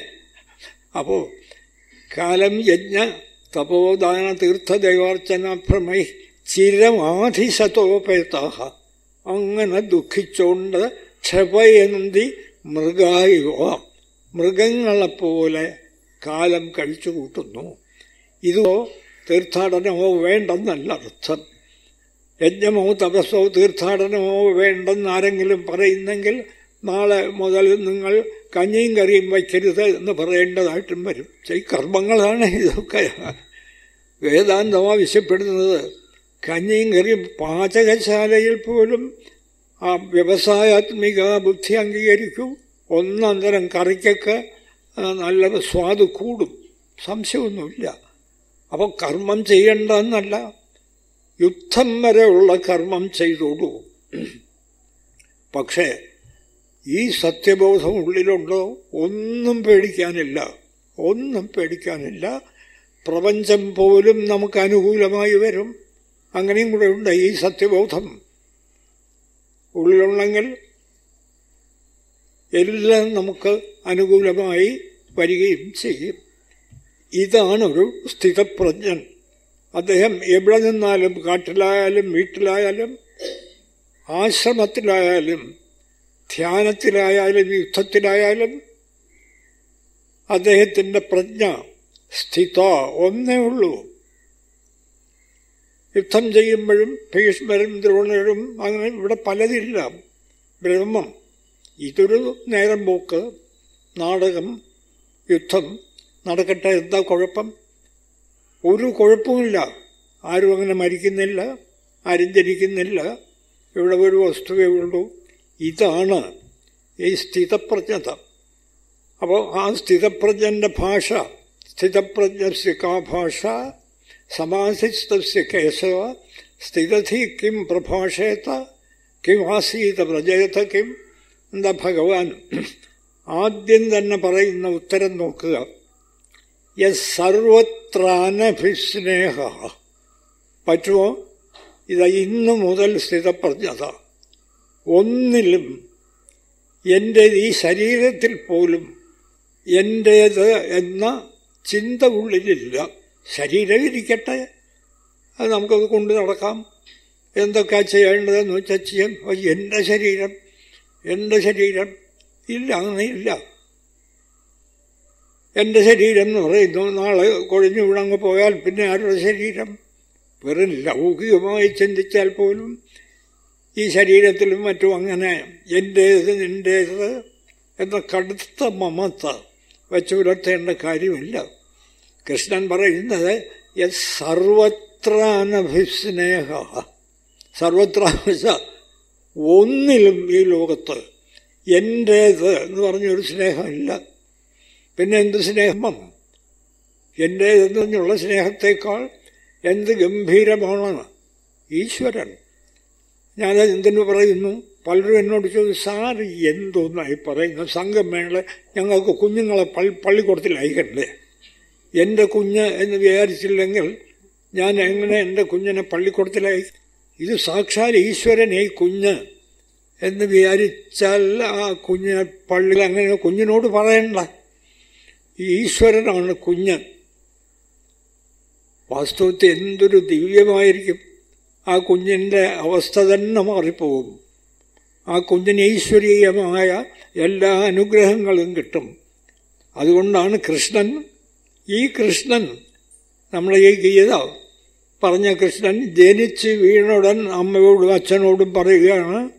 അപ്പോൾ കാലം യജ്ഞ തപോദാന തീർത്ഥ ദൈവാർച്ചന ഭ്രമൈ ചിരമാധിശതോപേതാഹ. അങ്ങനെ ദുഃഖിച്ചുകൊണ്ട് ക്ഷപയന്തി മൃഗായുവ. മൃഗങ്ങളെപ്പോലെ കാലം കഴിച്ചു കൂട്ടുന്നു ഇതോ തീർത്ഥാടനമോ വേണ്ടെന്നല്ല അർത്ഥം യജ്ഞമോ തപസ്സോ തീർത്ഥാടനമോ വേണ്ടെന്ന് ആരെങ്കിലും പറയുന്നെങ്കിൽ നാളെ മുതൽ നിങ്ങൾ കഞ്ഞിയും കറിയും വയ്ക്കരുത് എന്ന് പറയേണ്ടതായിട്ടും വരും. ഈ കർമ്മങ്ങളാണ് ഇതൊക്കെ. വേദാന്തം ആവശ്യപ്പെടുന്നത് കഞ്ഞിയും കറിയും പാചകശാലയിൽ പോലും ആ വ്യവസായാത്മിക ബുദ്ധി അംഗീകരിക്കും. ഒന്നന്തരം കറിക്കൊക്കെ നല്ല സ്വാദ് കൂടും. സംശയമൊന്നുമില്ല. അപ്പോൾ കർമ്മം ചെയ്യേണ്ടെന്നല്ല യുദ്ധം വരെയുള്ള കർമ്മം ചെയ്തോളൂ. പക്ഷേ ഈ സത്യബോധം ഉള്ളിലുണ്ടോ? ഒന്നും പേടിക്കാനില്ല. ഒന്നും പേടിക്കാനില്ല. പ്രപഞ്ചം പോലും നമുക്ക് അനുകൂലമായി വരും. അങ്ങനെയും കൂടെ ഉണ്ട് ഈ സത്യബോധം. ഉള്ളിലുണ്ടെങ്കിൽ എല്ലാം നമുക്ക് അനുകൂലമായി വരികയും ചെയ്യും. ഇതാണ് ഒരു സ്ഥിതപ്രജ്ഞൻ. അദ്ദേഹം എവിടെ നിന്നാലും കാട്ടിലായാലും വീട്ടിലായാലും ആശ്രമത്തിലായാലും ധ്യാനത്തിലായാലും യുദ്ധത്തിലായാലും അദ്ദേഹത്തിന്റെ പ്രജ്ഞ സ്ഥിത ഒന്നേ ഉള്ളൂ. യുദ്ധം ചെയ്യുമ്പോഴും ഭീഷ്മരും ദ്രോണരും അങ്ങനെ ഇവിടെ പലതില്ല. ബ്രഹ്മം ഇതൊരു നേരം പോക്ക് നാടകം യുദ്ധം നടക്കട്ടെ എന്താ കുഴപ്പം? ഒരു കുഴപ്പമില്ല ആരും അങ്ങനെ മരിക്കുന്നില്ല ആരും ജനിക്കുന്നില്ല. ഇവിടെ ഒരു വസ്തുവേ ഉള്ളൂ. ഇതാണ് ഈ സ്ഥിതപ്രജ്ഞത. അപ്പോൾ ആ സ്ഥിതപ്രജ്ഞന്റെ ഭാഷ സ്ഥിതപ്രജ്ഞസ്യ കാ ഭാഷ സമാധിസ്ഥസ്യ കേശവ സ്ഥിതധി കിം പ്രഭാഷേത കിം ആസീത പ്രജയത കിം എന്താ ഭഗവാൻ? ആദ്യം തന്നെ പറയുന്ന ഉത്തരം നോക്കുക. യർവത്രാനഭിസ്നേഹ പറ്റുമോ ഇത് ഇന്നു മുതൽ സ്ഥിതപ്രജ്ഞത. ഒന്നിലും എന്റെ ഈ ശരീരത്തിൽ പോലും എന്റേത് എന്ന ചിന്ത ഉള്ളിലില്ല. ശരീരം ഇരിക്കട്ടെ. അത് നമുക്കത് കൊണ്ട് നടക്കാം. എന്തൊക്കെ ചെയ്യേണ്ടതെന്ന് വെച്ചാൽ ചെയ്യാൻ എന്റെ ശരീരം എന്റെ ശരീരം ഇല്ല അങ്ങനെ ഇല്ല. എന്റെ ശരീരം എന്ന് പറയുന്നു നാളെ കൊഴിഞ്ഞു വിടങ്ങ് പോയാൽ പിന്നെ ആരുടെ ശരീരം? വെറും ലൗകികമായി ചിന്തിച്ചാൽ പോലും ഈ ശരീരത്തിലും മറ്റും അങ്ങനെ എന്റേത് നിന്റേത് എന്ന കടുത്ത മമത്ത വെച്ച് പുലർത്തേണ്ട കാര്യമില്ല. കൃഷ്ണൻ പറയുന്നത് സർവത്ര അനഭിസ്നേഹ സർവത്ര ഒന്നിലും ഈ ലോകത്ത് എന്റേത് എന്ന് പറഞ്ഞൊരു സ്നേഹമില്ല. പിന്നെ എന്ത് സ്നേഹം? എന്റേതെന്നുള്ള സ്നേഹത്തേക്കാൾ എന്ത് ഗംഭീരമാണ്? ഈശ്വരൻ. ഞാനത് എന്തിനു പറയുന്നു? പലരും എന്നോട് ചോദിച്ചു സാറ് എന്തോന്നായി പറയുന്നു? സംഘം വേണ ഞങ്ങൾക്ക് കുഞ്ഞുങ്ങളെ പള്ളി പള്ളിക്കൂടത്തിൽ അയക്കണ്ടേ? എന്റെ കുഞ്ഞ് എന്ന് വിചാരിച്ചില്ലെങ്കിൽ ഞാൻ എങ്ങനെ എന്റെ കുഞ്ഞിനെ പള്ളിക്കൂടത്തിൽ അയക്കും ഇത് സാക്ഷാൽ ഈശ്വരൻ ഈ കുഞ്ഞ് എന്ന് വിചാരിച്ചാൽ ആ കുഞ്ഞിനെ പള്ളിയിൽ അങ്ങനെ കുഞ്ഞിനോട് പറയണ്ട. ഈശ്വരനാണ് കുഞ്ഞ്. വാസ്തവത്തിൽ എന്തൊരു ദിവ്യമായിരിക്കും. ആ കുഞ്ഞിന്റെ അവസ്ഥ തന്നെ മാറിപ്പോകും. ആ കുഞ്ഞിന് ഈശ്വരീയമായ എല്ലാ അനുഗ്രഹങ്ങളും കിട്ടും. അതുകൊണ്ടാണ് കൃഷ്ണൻ ഈ കൃഷ്ണൻ നമ്മളെ ഈ ഗീത പറഞ്ഞ കൃഷ്ണൻ ജനിച്ച് വീണുടൻ അമ്മയോടും അച്ഛനോടും പറയുകയാണ്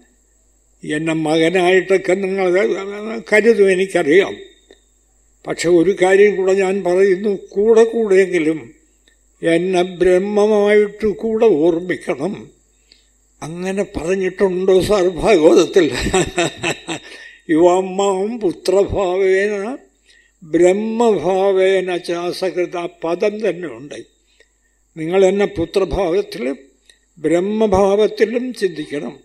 എന്നെ മകനായിട്ടൊക്കെ നിങ്ങൾ കരുതും എനിക്കറിയാം. പക്ഷെ ഒരു കാര്യം കൂടെ ഞാൻ പറയുന്നു കൂടെ കൂടെയെങ്കിലും എന്നെ ബ്രഹ്മമായിട്ട് കൂടെ ഓർമ്മിക്കണം. അങ്ങനെ പറഞ്ഞിട്ടുണ്ടോ സാർ? ഭാഗവതത്തിൽ. യുവാമ്മാവും പുത്രഭാവേന ബ്രഹ്മഭാവേന ചാസകൃത ആ പദം തന്നെ ഉണ്ട്. നിങ്ങൾ എന്നെ പുത്രഭാവത്തിലും ബ്രഹ്മഭാവത്തിലും ചിന്തിക്കണം.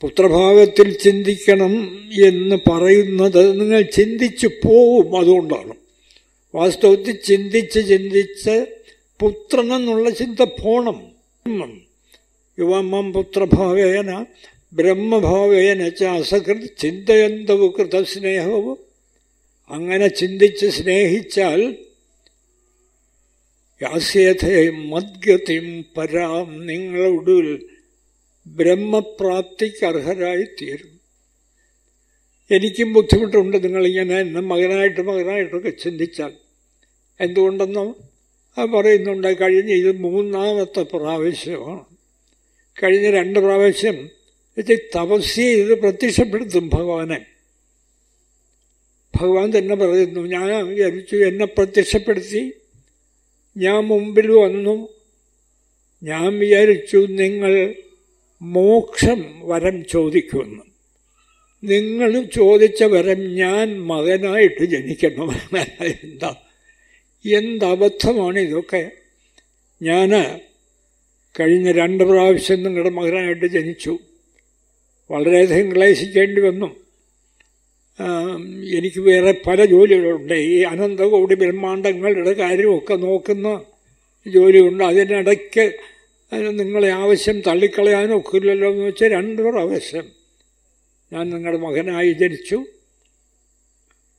പുത്രഭാവത്തിൽ ചിന്തിക്കണം എന്ന് പറയുന്നത് നിങ്ങൾ ചിന്തിച്ചു പോവും അതുകൊണ്ടാണ്. വാസ്തവത്തിൽ ചിന്തിച്ച് ചിന്തിച്ച് പുത്രനെന്നുള്ള ചിന്ത പോണം. യുവാമം പുത്രഭാവേന ബ്രഹ്മഭാവേന ച അസകൃത് ചിന്തയന്തവു കൃതസ്നേഹവും. അങ്ങനെ ചിന്തിച്ച് സ്നേഹിച്ചാൽ യാസ്യഥയും മദ്ഗതിയും പരാം നിങ്ങളൊടുവിൽ ബ്രഹ്മപ്രാപ്തിക്ക് അർഹരായിത്തീരും എനിക്കും ബുദ്ധിമുട്ടുണ്ട് നിങ്ങളിങ്ങനെ എന്നെ മകനായിട്ട് മകനായിട്ടൊക്കെ ചിന്തിച്ചാൽ. എന്തുകൊണ്ടെന്നോ? പറയുന്നുണ്ട് കഴിഞ്ഞ ഇത് മൂന്നാമത്തെ പ്രാവശ്യമാണ്. കഴിഞ്ഞ രണ്ട് പ്രാവശ്യം ഇത് തപസ്യ ചെയ്ത് പ്രത്യക്ഷപ്പെടുത്തും ഭഗവാനെ. ഭഗവാൻ തന്നെ പറയുന്നു ഞാൻ വിചാരിച്ചു എന്നെ പ്രത്യക്ഷപ്പെടുത്തി. ഞാൻ മുമ്പിൽ വന്നു. ഞാൻ വിചാരിച്ചു നിങ്ങൾ മോക്ഷം വരം ചോദിക്കുമെന്ന് നിങ്ങൾ ചോദിച്ച വരം ഞാൻ മകനായിട്ട് ജനിക്കണം? എന്താ എന്തബദ്ധമാണ് ഇതൊക്കെ? ഞാൻ കഴിഞ്ഞ രണ്ട് പ്രാവശ്യം നിങ്ങളുടെ മകനായിട്ട് ജനിച്ചു. വളരെയധികം ക്ലേശിക്കേണ്ടി വന്നു. എനിക്ക് വേറെ പല ജോലികളുണ്ട്. ഈ അനന്തകോടി ബ്രഹ്മാണ്ടങ്ങളുടെ കാര്യമൊക്കെ നോക്കുന്ന ജോലിയുണ്ട്. അതിനിടയ്ക്ക് നിങ്ങളെ ആവശ്യം തള്ളിക്കളയാനൊക്കില്ലല്ലോ എന്ന് വെച്ചാൽ രണ്ടു പ്രാവശ്യം ഞാൻ നിങ്ങളുടെ മകനായി ജനിച്ചു.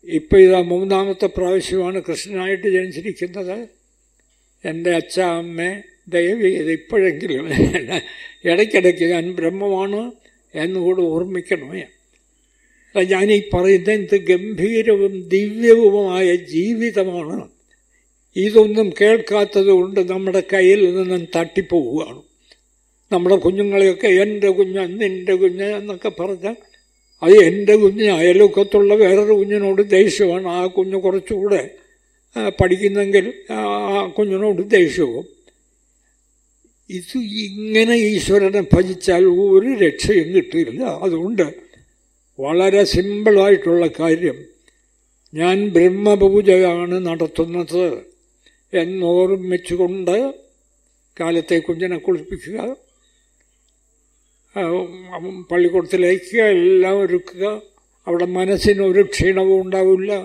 ഇപ്പോൾ ഇതാ മൂന്നാമത്തെ പ്രാവശ്യമാണ് കൃഷ്ണനായിട്ട് ജനിച്ചിരിക്കുന്നത്. എന്റെ അച്ഛ അമ്മ ദയവ് ചെയ്ത് ഇപ്പോഴെങ്കിലും ഇടയ്ക്കിടയ്ക്ക് ഞാൻ ബ്രഹ്മമാണ് എന്നുകൂടെ ഓർമ്മിക്കണമേ ഞാനീ പറയുന്ന എന്ത് ഗംഭീരവും ദിവ്യവുമായ ജീവിതമാണ്. ഇതൊന്നും കേൾക്കാത്തത് കൊണ്ട് നമ്മുടെ കയ്യിൽ നിന്നും തട്ടിപ്പോവുകയാണ്. നമ്മുടെ കുഞ്ഞുങ്ങളെയൊക്കെ എന്റെ കുഞ്ഞ് നിന്റെ കുഞ്ഞ് എന്നൊക്കെ പറഞ്ഞാൽ അത് എന്റെ കുഞ്ഞ് അയലൊക്കത്തുള്ള വേറൊരു കുഞ്ഞിനോട് ദേഷ്യമാണ്. ആ കുഞ്ഞ് കുറച്ചുകൂടെ പഠിക്കുന്നെങ്കിൽ ആ കുഞ്ഞിനോട് ദേഷ്യവും. ഇത് ഇങ്ങനെ ഈശ്വരനെ ഭജിച്ചാൽ ഒരു രക്ഷയും കിട്ടില്ല അതുകൊണ്ട് വളരെ സിമ്പിളായിട്ടുള്ള കാര്യം ഞാൻ ബ്രഹ്മപൂജയാണ് നടത്തുന്നത് എന്നോർമ്മിച്ചുകൊണ്ട് കാലത്തെ കുഞ്ഞിനെ കുളിപ്പിക്കുക. പള്ളിക്കൂടത്തിലേക്ക് എല്ലാം ഒരുക്കുക. അവിടെ മനസ്സിനൊരു ക്ഷീണവും ഉണ്ടാവില്ല.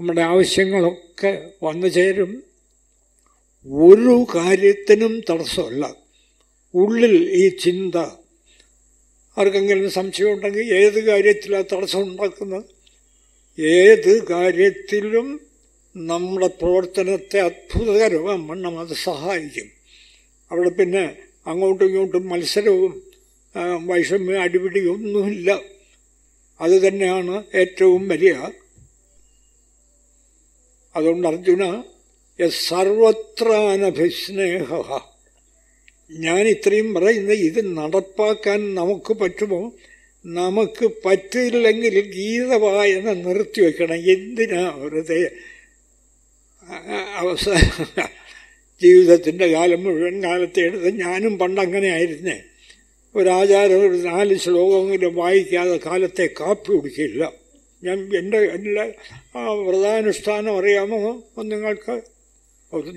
നമ്മുടെ ആവശ്യങ്ങളൊക്കെ വന്നു ചേരും. ഒരു കാര്യത്തിനും തടസ്സമല്ല. ഉള്ളിൽ ഈ ചിന്ത. ആർക്കെങ്കിലും സംശയമുണ്ടെങ്കിൽ ഏത് കാര്യത്തിലാണ് തടസ്സം ഉണ്ടാക്കുന്നത്? ഏത് കാര്യത്തിലും നമ്മുടെ പ്രവർത്തനത്തെ അത്ഭുതകരമാവണ്ണം അത് സഹായിക്കും. അവിടെ പിന്നെ അങ്ങോട്ടും ഇങ്ങോട്ടും മത്സരവും വൈഷമ്യ അടിപിടിയൊന്നുമില്ല. അത് തന്നെയാണ് ഏറ്റവും വലിയ. അതുകൊണ്ട് അർജുന സർവത്ര അനഭിസ്നേഹ ഞാൻ ഇത്രയും പറയുന്നത് ഇത് നടപ്പാക്കാൻ നമുക്ക് പറ്റുമോ? നമുക്ക് പറ്റില്ലെങ്കിൽ ഗീത വായന നിർത്തിവെക്കണം. എന്തിനാ വെറുതെ? അവസാന ജീവിതത്തിന്റെ കാലം മുഴുവൻ കാലത്തെ എടുത്ത് ഞാനും പണ്ടങ്ങനെ ആയിരുന്നേ. ഒരാചാരം ഒരു നാല് ശ്ലോകമെങ്കിലും വായിക്കാതെ കാലത്തെ കാപ്പി കുടിക്കില്ല ഞാൻ എന്റെ എല്ലാ വ്രതാനുഷ്ഠാനം അറിയാമോ? നിങ്ങൾക്ക്?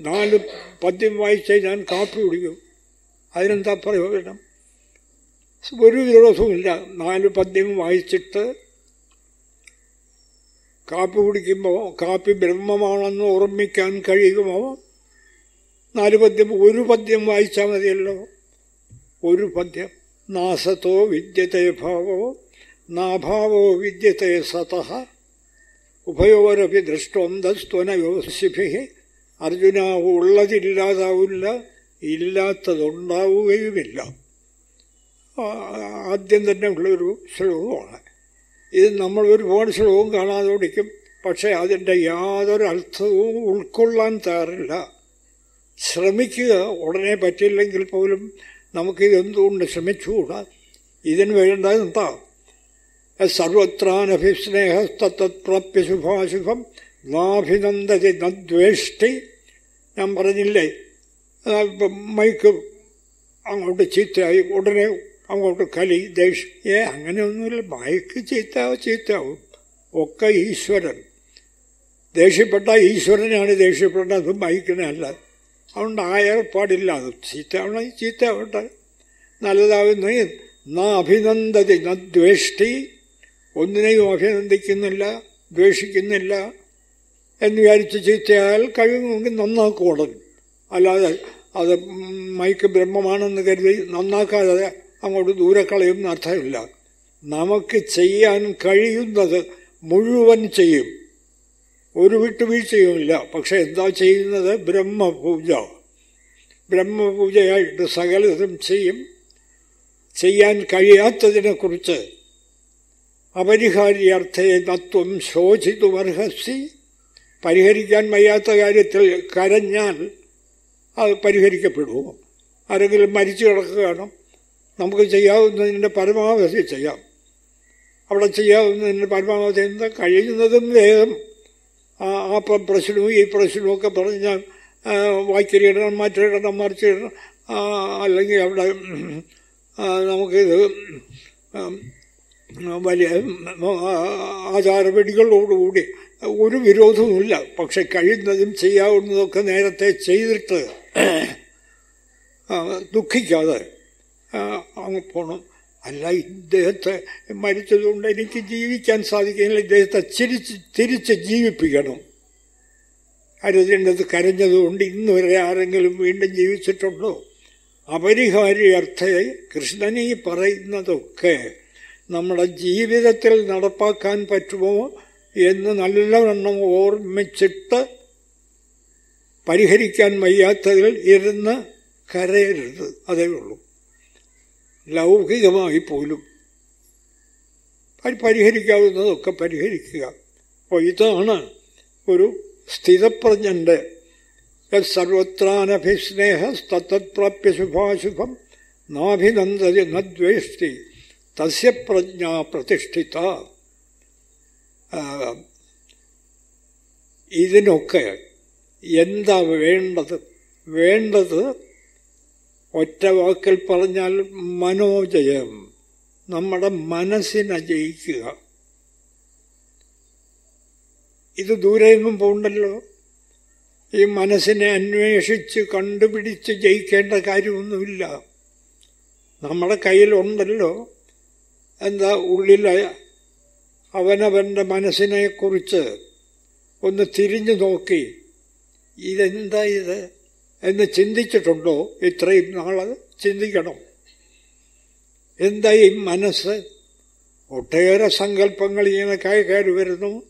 നാല് പദ്യം വായിച്ചേ ഞാൻ കാപ്പി കുടിക്കും. അതിനെന്താ പ്രയോജനം? ഒരു വിരോധവുമില്ല നാല് പദ്യം വായിച്ചിട്ട് കാപ്പി കുടിക്കുമ്പോൾ കാപ്പി ബ്രഹ്മമാണെന്ന് ഓർമ്മിക്കാൻ കഴിയുമോ? നാല് പദ്യം ഒരു പദ്യം വായിച്ചാൽ മതിയല്ലോ. ഒരു പദ്യം. നാസത്തോ വിദ്യത്തെ ഭാവോ നാഭാവോ വിദ്യത്തെ സതഃ. ഉഭയോരപി ദൃഷ്ടോന്തസ്ത്വനയോശിഭി അർജുന ഉള്ളതില്ലാതാവില്ല ഇല്ലാത്തതുണ്ടാവുകയുമില്ല. ആദ്യം തന്നെ ഉള്ളൊരു ശ്ലോകമാണ്. ഇത് നമ്മൾ ഒരുപാട് ശ്ലോകം കാണാതെ ഓടിക്കും. പക്ഷേ അതിന്റെ യാതൊരു അർത്ഥവും ഉൾക്കൊള്ളാൻ തയ്യാറില്ല. ശ്രമിക്കുക. ഉടനെ പറ്റില്ലെങ്കിൽ പോലും നമുക്ക് നമുക്കിതെന്തുകൊണ്ട് ശ്രമിച്ചുകൂടാ? ഇതിന് വേണ്ടത് എന്താ? സർവത്രാനഭിസ്നേഹസ്തത്പ്രാപ്യ ശുഭാശുഭം. നാഭിനന്ദതി നദ്വേഷ്ടി. ഞാൻ പറഞ്ഞില്ലേ? മൈക്ക് അങ്ങോട്ട് ചീത്തയായി. ഉടനെ അങ്ങോട്ട് കലി ദേഷ്യം ഏ അങ്ങനെയൊന്നുമില്ല. മൈക്ക് ചീത്താവും ചീത്താവും ഒക്കെ ഈശ്വരൻ. ദേഷ്യപ്പെട്ട ഈശ്വരനാണ് ദേഷ്യപ്പെട്ടത് മയക്കിനല്ല അതുകൊണ്ട് ആ ഏർപ്പാടില്ല അത് ചീത്തയാവണം ചീത്തയാവട്ടെ. നല്ലതാവുന്നു. ന അഭിനന്ദതി ന ദ്വേഷ്ടി ഒന്നിനെയും അഭിനന്ദിക്കുന്നില്ല ദ്വേഷിക്കുന്നില്ല എന്ന് വിചാരിച്ച് ചീത്തയാൽ കഴിയുമെങ്കിൽ നന്നാക്കോളും. അല്ലാതെ അത് മൈക്ക് ബ്രഹ്മമാണെന്ന് കരുതി നന്നാക്കാതെ അങ്ങോട്ട് ദൂരെ കളയും അർത്ഥമില്ല. നമുക്ക് ചെയ്യാൻ കഴിയുന്നത് മുഴുവൻ ചെയ്യും. ഒരു വിട്ടുവീഴ്ചയുമില്ല പക്ഷെ എന്താ ചെയ്യുന്നത്? ബ്രഹ്മപൂജ. ബ്രഹ്മപൂജയായിട്ട് സകലതും ചെയ്യും. ചെയ്യാൻ കഴിയാത്തതിനെക്കുറിച്ച് അപരിഹാര്യാർത്ഥേ തത്വം ശോചിതുമർഹസി പരിഹരിക്കാൻ വയ്യാത്ത കാര്യത്തിൽ കരഞ്ഞാൽ അത് പരിഹരിക്കപ്പെടുമോ? ആരെങ്കിലും മരിച്ചു കിടക്കുകയാണ്? നമുക്ക് ചെയ്യാവുന്നതിന്റെ പരമാവധി ചെയ്യാം. അവിടെ ചെയ്യാവുന്നതിന്റെ പരമാവധി എന്താ? കഴിയുന്നതും വേഗം ആ പ്രശ്നവും ഈ പ്രശ്നവും ഒക്കെ പറഞ്ഞാൽ വായിക്കരിയിടണം മാറ്റിയിടണം മറിച്ചിടണം അല്ലെങ്കിൽ അവിടെ നമുക്കിത് വലിയ ആചാരപടികളോടുകൂടി ഒരു വിരോധവുമില്ല. പക്ഷെ കഴിയുന്നതും ചെയ്യാവുന്നതൊക്കെ നേരത്തെ ചെയ്തിട്ട് ദുഃഖിക്കാതെ അങ്ങ് പോകണം അല്ല ഇദ്ദേഹത്തെ മരിച്ചതുകൊണ്ട് എനിക്ക് ജീവിക്കാൻ സാധിക്കുന്നില്ല. ഇദ്ദേഹത്തെ ചിരിച്ച് തിരിച്ച് ജീവിപ്പിക്കണം. അരുതേണ്ടത് കരഞ്ഞതുകൊണ്ട് ഇന്ന് വരെ ആരെങ്കിലും വീണ്ടും ജീവിച്ചിട്ടുണ്ടോ? അപരിഹാര്യർത്ഥയെ കൃഷ്ണൻ ഈ പറയുന്നതൊക്കെ നമ്മുടെ ജീവിതത്തിൽ നടപ്പാക്കാൻ പറ്റുമോ എന്ന് നല്ലവണ്ണം ഓർമ്മിച്ചിട്ട് പരിഹരിക്കാൻ വയ്യാത്തതിൽ ഇരുന്ന് കരയരുത്. അതേ ഉള്ളൂ. ലൗകികമായി പോലും. പരിഹരിക്കാവുന്നതൊക്കെ പരിഹരിക്കുക. അപ്പോൾ ഇതാണ് ഒരു സ്ഥിരപ്രജ്ഞന്റെ സർവത്രാനഭിസ്നേഹ തത്തത്പ്രാപ്യ ശുഭാശുഭം നാഭിനന്ദതി നദ്വേഷ്ടി തസ്യ പ്രജ്ഞ പ്രതിഷ്ഠിത. ഇതിനൊക്കെ എന്താ വേണ്ടത്? വേണ്ടത് ഒറ്റ വാക്കിൽ പറഞ്ഞാൽ മനോജയം. നമ്മുടെ മനസ്സിനെ ജയിക്കുക. ഇത് ദൂരെയൊന്നും പോകണ്ടല്ലോ. ഈ മനസ്സിനെ അന്വേഷിച്ച് കണ്ടുപിടിച്ച് ജയിക്കേണ്ട കാര്യമൊന്നുമില്ല. നമ്മുടെ കയ്യിലുണ്ടല്ലോ. എന്താ ഉള്ളിലെ അവനവന്റെ മനസ്സിനെക്കുറിച്ച് ഒന്ന് തിരിഞ്ഞു നോക്കി. ഇതെന്താ ഇത്? എന്ന് ചിന്തിച്ചിട്ടുണ്ടോ? ഇത്രയും നാൾ ചിന്തിക്കണം. എന്താ ഈ മനസ്സ്? ഒട്ടേറെ സങ്കല്പങ്ങൾ ഇങ്ങനെ കയറി വരുന്നു.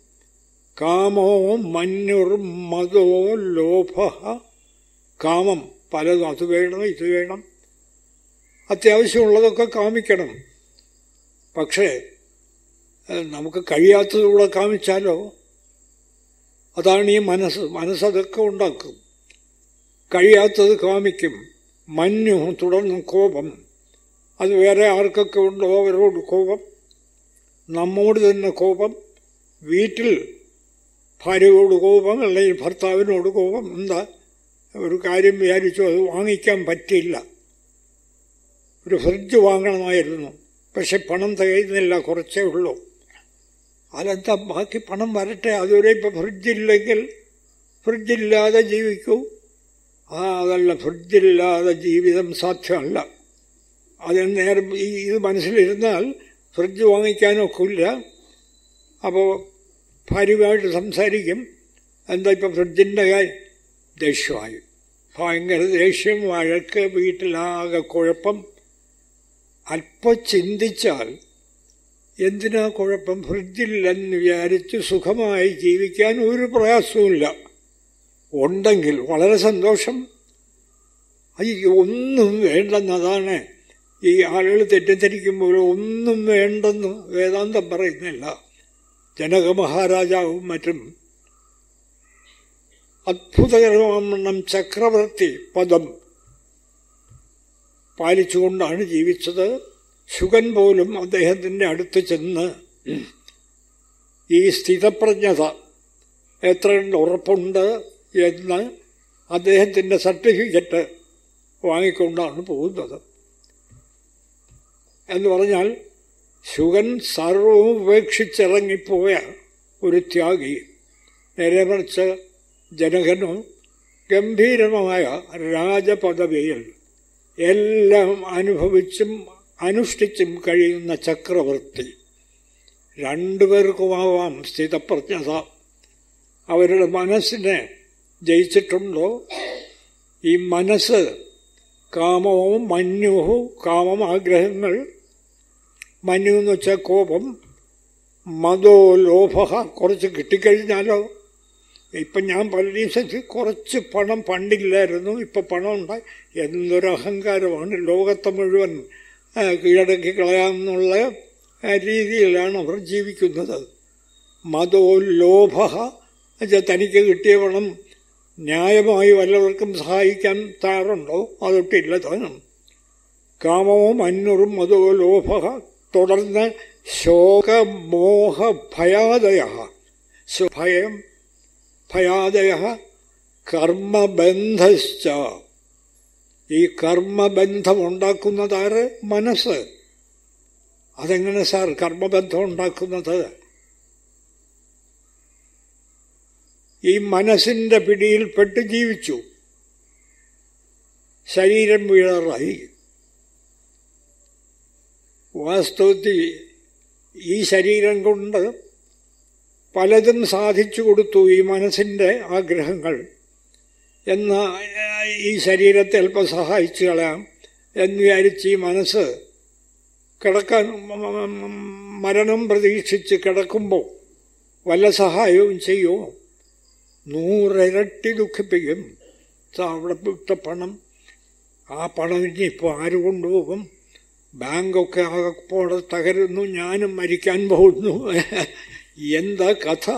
കാമോ മഞ്ഞുർ മതോ ലോഭ. കാമം പലതും അത് വേണം ഇത് വേണം. അത്യാവശ്യമുള്ളതൊക്കെ കാമിക്കണം. പക്ഷേ നമുക്ക് കഴിയാത്തതുകൂടെ കാമിച്ചാലോ? അതാണ് ഈ മനസ്സ് മനസ്സതൊക്കെ ഉണ്ടാക്കും. കഴിയാത്തത് കാമിക്കും. മഞ്ഞു തുടർന്നും കോപം. അത് വേറെ ആർക്കൊക്കെ ഉണ്ടോ അവരോട് കോപം? നമ്മോട് തന്നെ കോപം? വീട്ടിൽ ഭാര്യയോട് കോപം അല്ലെങ്കിൽ ഭർത്താവിനോട് കോപം? എന്താ? ഒരു കാര്യം വിചാരിച്ചു അത് വാങ്ങിക്കാൻ പറ്റില്ല ഒരു ഫ്രിഡ്ജ് വാങ്ങണമായിരുന്നു. പക്ഷെ പണം തികയുന്നില്ല കുറച്ചേ ഉള്ളൂ. അതെന്താ ബാക്കി പണം വരട്ടെ? അതുവരെ ഇപ്പം ഫ്രിഡ്ജില്ലെങ്കിൽ ഫ്രിഡ്ജില്ലാതെ ജീവിക്കൂ. ആ അതല്ല ഫ്രിഡ്ജില്ലാതെ ജീവിതം സാധ്യമല്ല. അതിന് നേരെ ഈ ഇത് മനസ്സിലിരുന്നാൽ ഫ്രിഡ്ജ് വാങ്ങിക്കാനൊക്കില്ല. അപ്പോൾ ഭാര്യയുമായിട്ട് സംസാരിക്കും. എന്താ ഇപ്പം ഫ്രിഡ്ജിന്റെ കാര്യം? ദേഷ്യമായി. ഭയങ്കര ദേഷ്യം വഴക്ക് വീട്ടിലാകെ കുഴപ്പം. അല്പം ചിന്തിച്ചാൽ എന്തിനാ കുഴപ്പം? ഫ്രിഡ്ജില്ലെന്ന് വിചാരിച്ച് സുഖമായി ജീവിക്കാൻ ഒരു പ്രയാസവുമില്ല. ഉണ്ടെങ്കിൽ വളരെ സന്തോഷം. അയ്യോ ഒന്നും വേണ്ടെന്നതാണ് ഈ ആളുകൾ തെറ്റിദ്ധരിക്കുമ്പോൾ ഒന്നും വേണ്ടെന്ന് വേദാന്തം പറയുന്നില്ല. ജനക മഹാരാജാവും മറ്റും അത്ഭുതകരമാവണ്ണം ചക്രവർത്തി പദം പാലിച്ചുകൊണ്ടാണ് ജീവിച്ചത്. ശുഗൻ പോലും അദ്ദേഹത്തിന്റെ അടുത്ത് ചെന്ന് ഈ സ്ഥിതപ്രജ്ഞത എത്രയുണ്ട്? ഉറപ്പുണ്ട്. എന്ന് അദ്ദേഹത്തിന്റെ സർട്ടിഫിക്കറ്റ് വാങ്ങിക്കൊണ്ടാണ് പോകുന്നത്. എന്ന് പറഞ്ഞാൽ ശുഗൻ സർവവും ഉപേക്ഷിച്ചിറങ്ങിപ്പോയ ഒരു ത്യാഗി നേരെ മറിച്ച് ജനകനും ഗംഭീരമായ രാജപദവിയിൽ എല്ലാം അനുഭവിച്ചും അനുഷ്ഠിച്ചും കഴിയുന്ന ചക്രവർത്തി. രണ്ടുപേർക്കുമാവാം സ്ഥിതപ്രജ്ഞത. അവരുടെ മനസ്സിനെ ജയിച്ചിട്ടുണ്ടോ? ഈ മനസ്സ് കാമവും മഞ്ഞുവും കാമം ആഗ്രഹങ്ങൾ മഞ്ഞു എന്ന് വെച്ചാൽ കോപം മതോ ലോഭ കുറച്ച് കിട്ടിക്കഴിഞ്ഞാലോ? ഇപ്പം ഞാൻ ദിവസത്തിൽ കുറച്ച് പണം പണ്ടില്ലായിരുന്നു ഇപ്പം പണം ഉണ്ടായി. എന്തൊരു അഹങ്കാരമാണ് ലോകത്തെ മുഴുവൻ കീഴടക്കി കളയാമെന്നുള്ള രീതിയിലാണ് അവർ ജീവിക്കുന്നത്. മതോ ലോഭ തനിക്ക് കിട്ടിയ പണം ന്യായമായി വല്ലവർക്കും സഹായിക്കാൻ തയ്യാറുണ്ടോ അതൊട്ടില്ല തോന്നും കാമവും അന്നൂറും അതോ ലോഭ തുടർന്ന് ശോകമോഹ ഭയാദയ ഭയം ഭയാദയ കർമ്മബന്ധശ്ച. ഈ കർമ്മബന്ധം ഉണ്ടാക്കുന്നതാര് മനസ്സ്. അതെങ്ങനെ സാർ കർമ്മബന്ധം ഉണ്ടാക്കുന്നത്? ഈ മനസ്സിന്റെ പിടിയിൽപ്പെട്ട് ജീവിച്ചു. ശരീരം വീഴറായി വാസ്തവത്തിൽ ഈ ശരീരം കൊണ്ട് പലതും സാധിച്ചു കൊടുത്തു ഈ മനസ്സിന്റെ ആഗ്രഹങ്ങൾ. എന്ന ഈ ശരീരത്തെ അല്പം സഹായിച്ചു കളയാം എന്ന് വിചാരിച്ച് ഈ മനസ്സ് കിടക്കാൻ മരണം പ്രതീക്ഷിച്ച് കിടക്കുമ്പോൾ വല്ല സഹായവും ചെയ്യുമോ നൂറിരട്ടി ദുഃഖിപ്പിക്കും. അവിടെ വിട്ട പണം. ആ പണം ഇനിയിപ്പോൾ ആര് കൊണ്ടുപോകും? ബാങ്കൊക്കെ ആകപ്പോടെ തകരുന്നു. ഞാനും മരിക്കാൻ പോകുന്നു. എന്താ കഥ?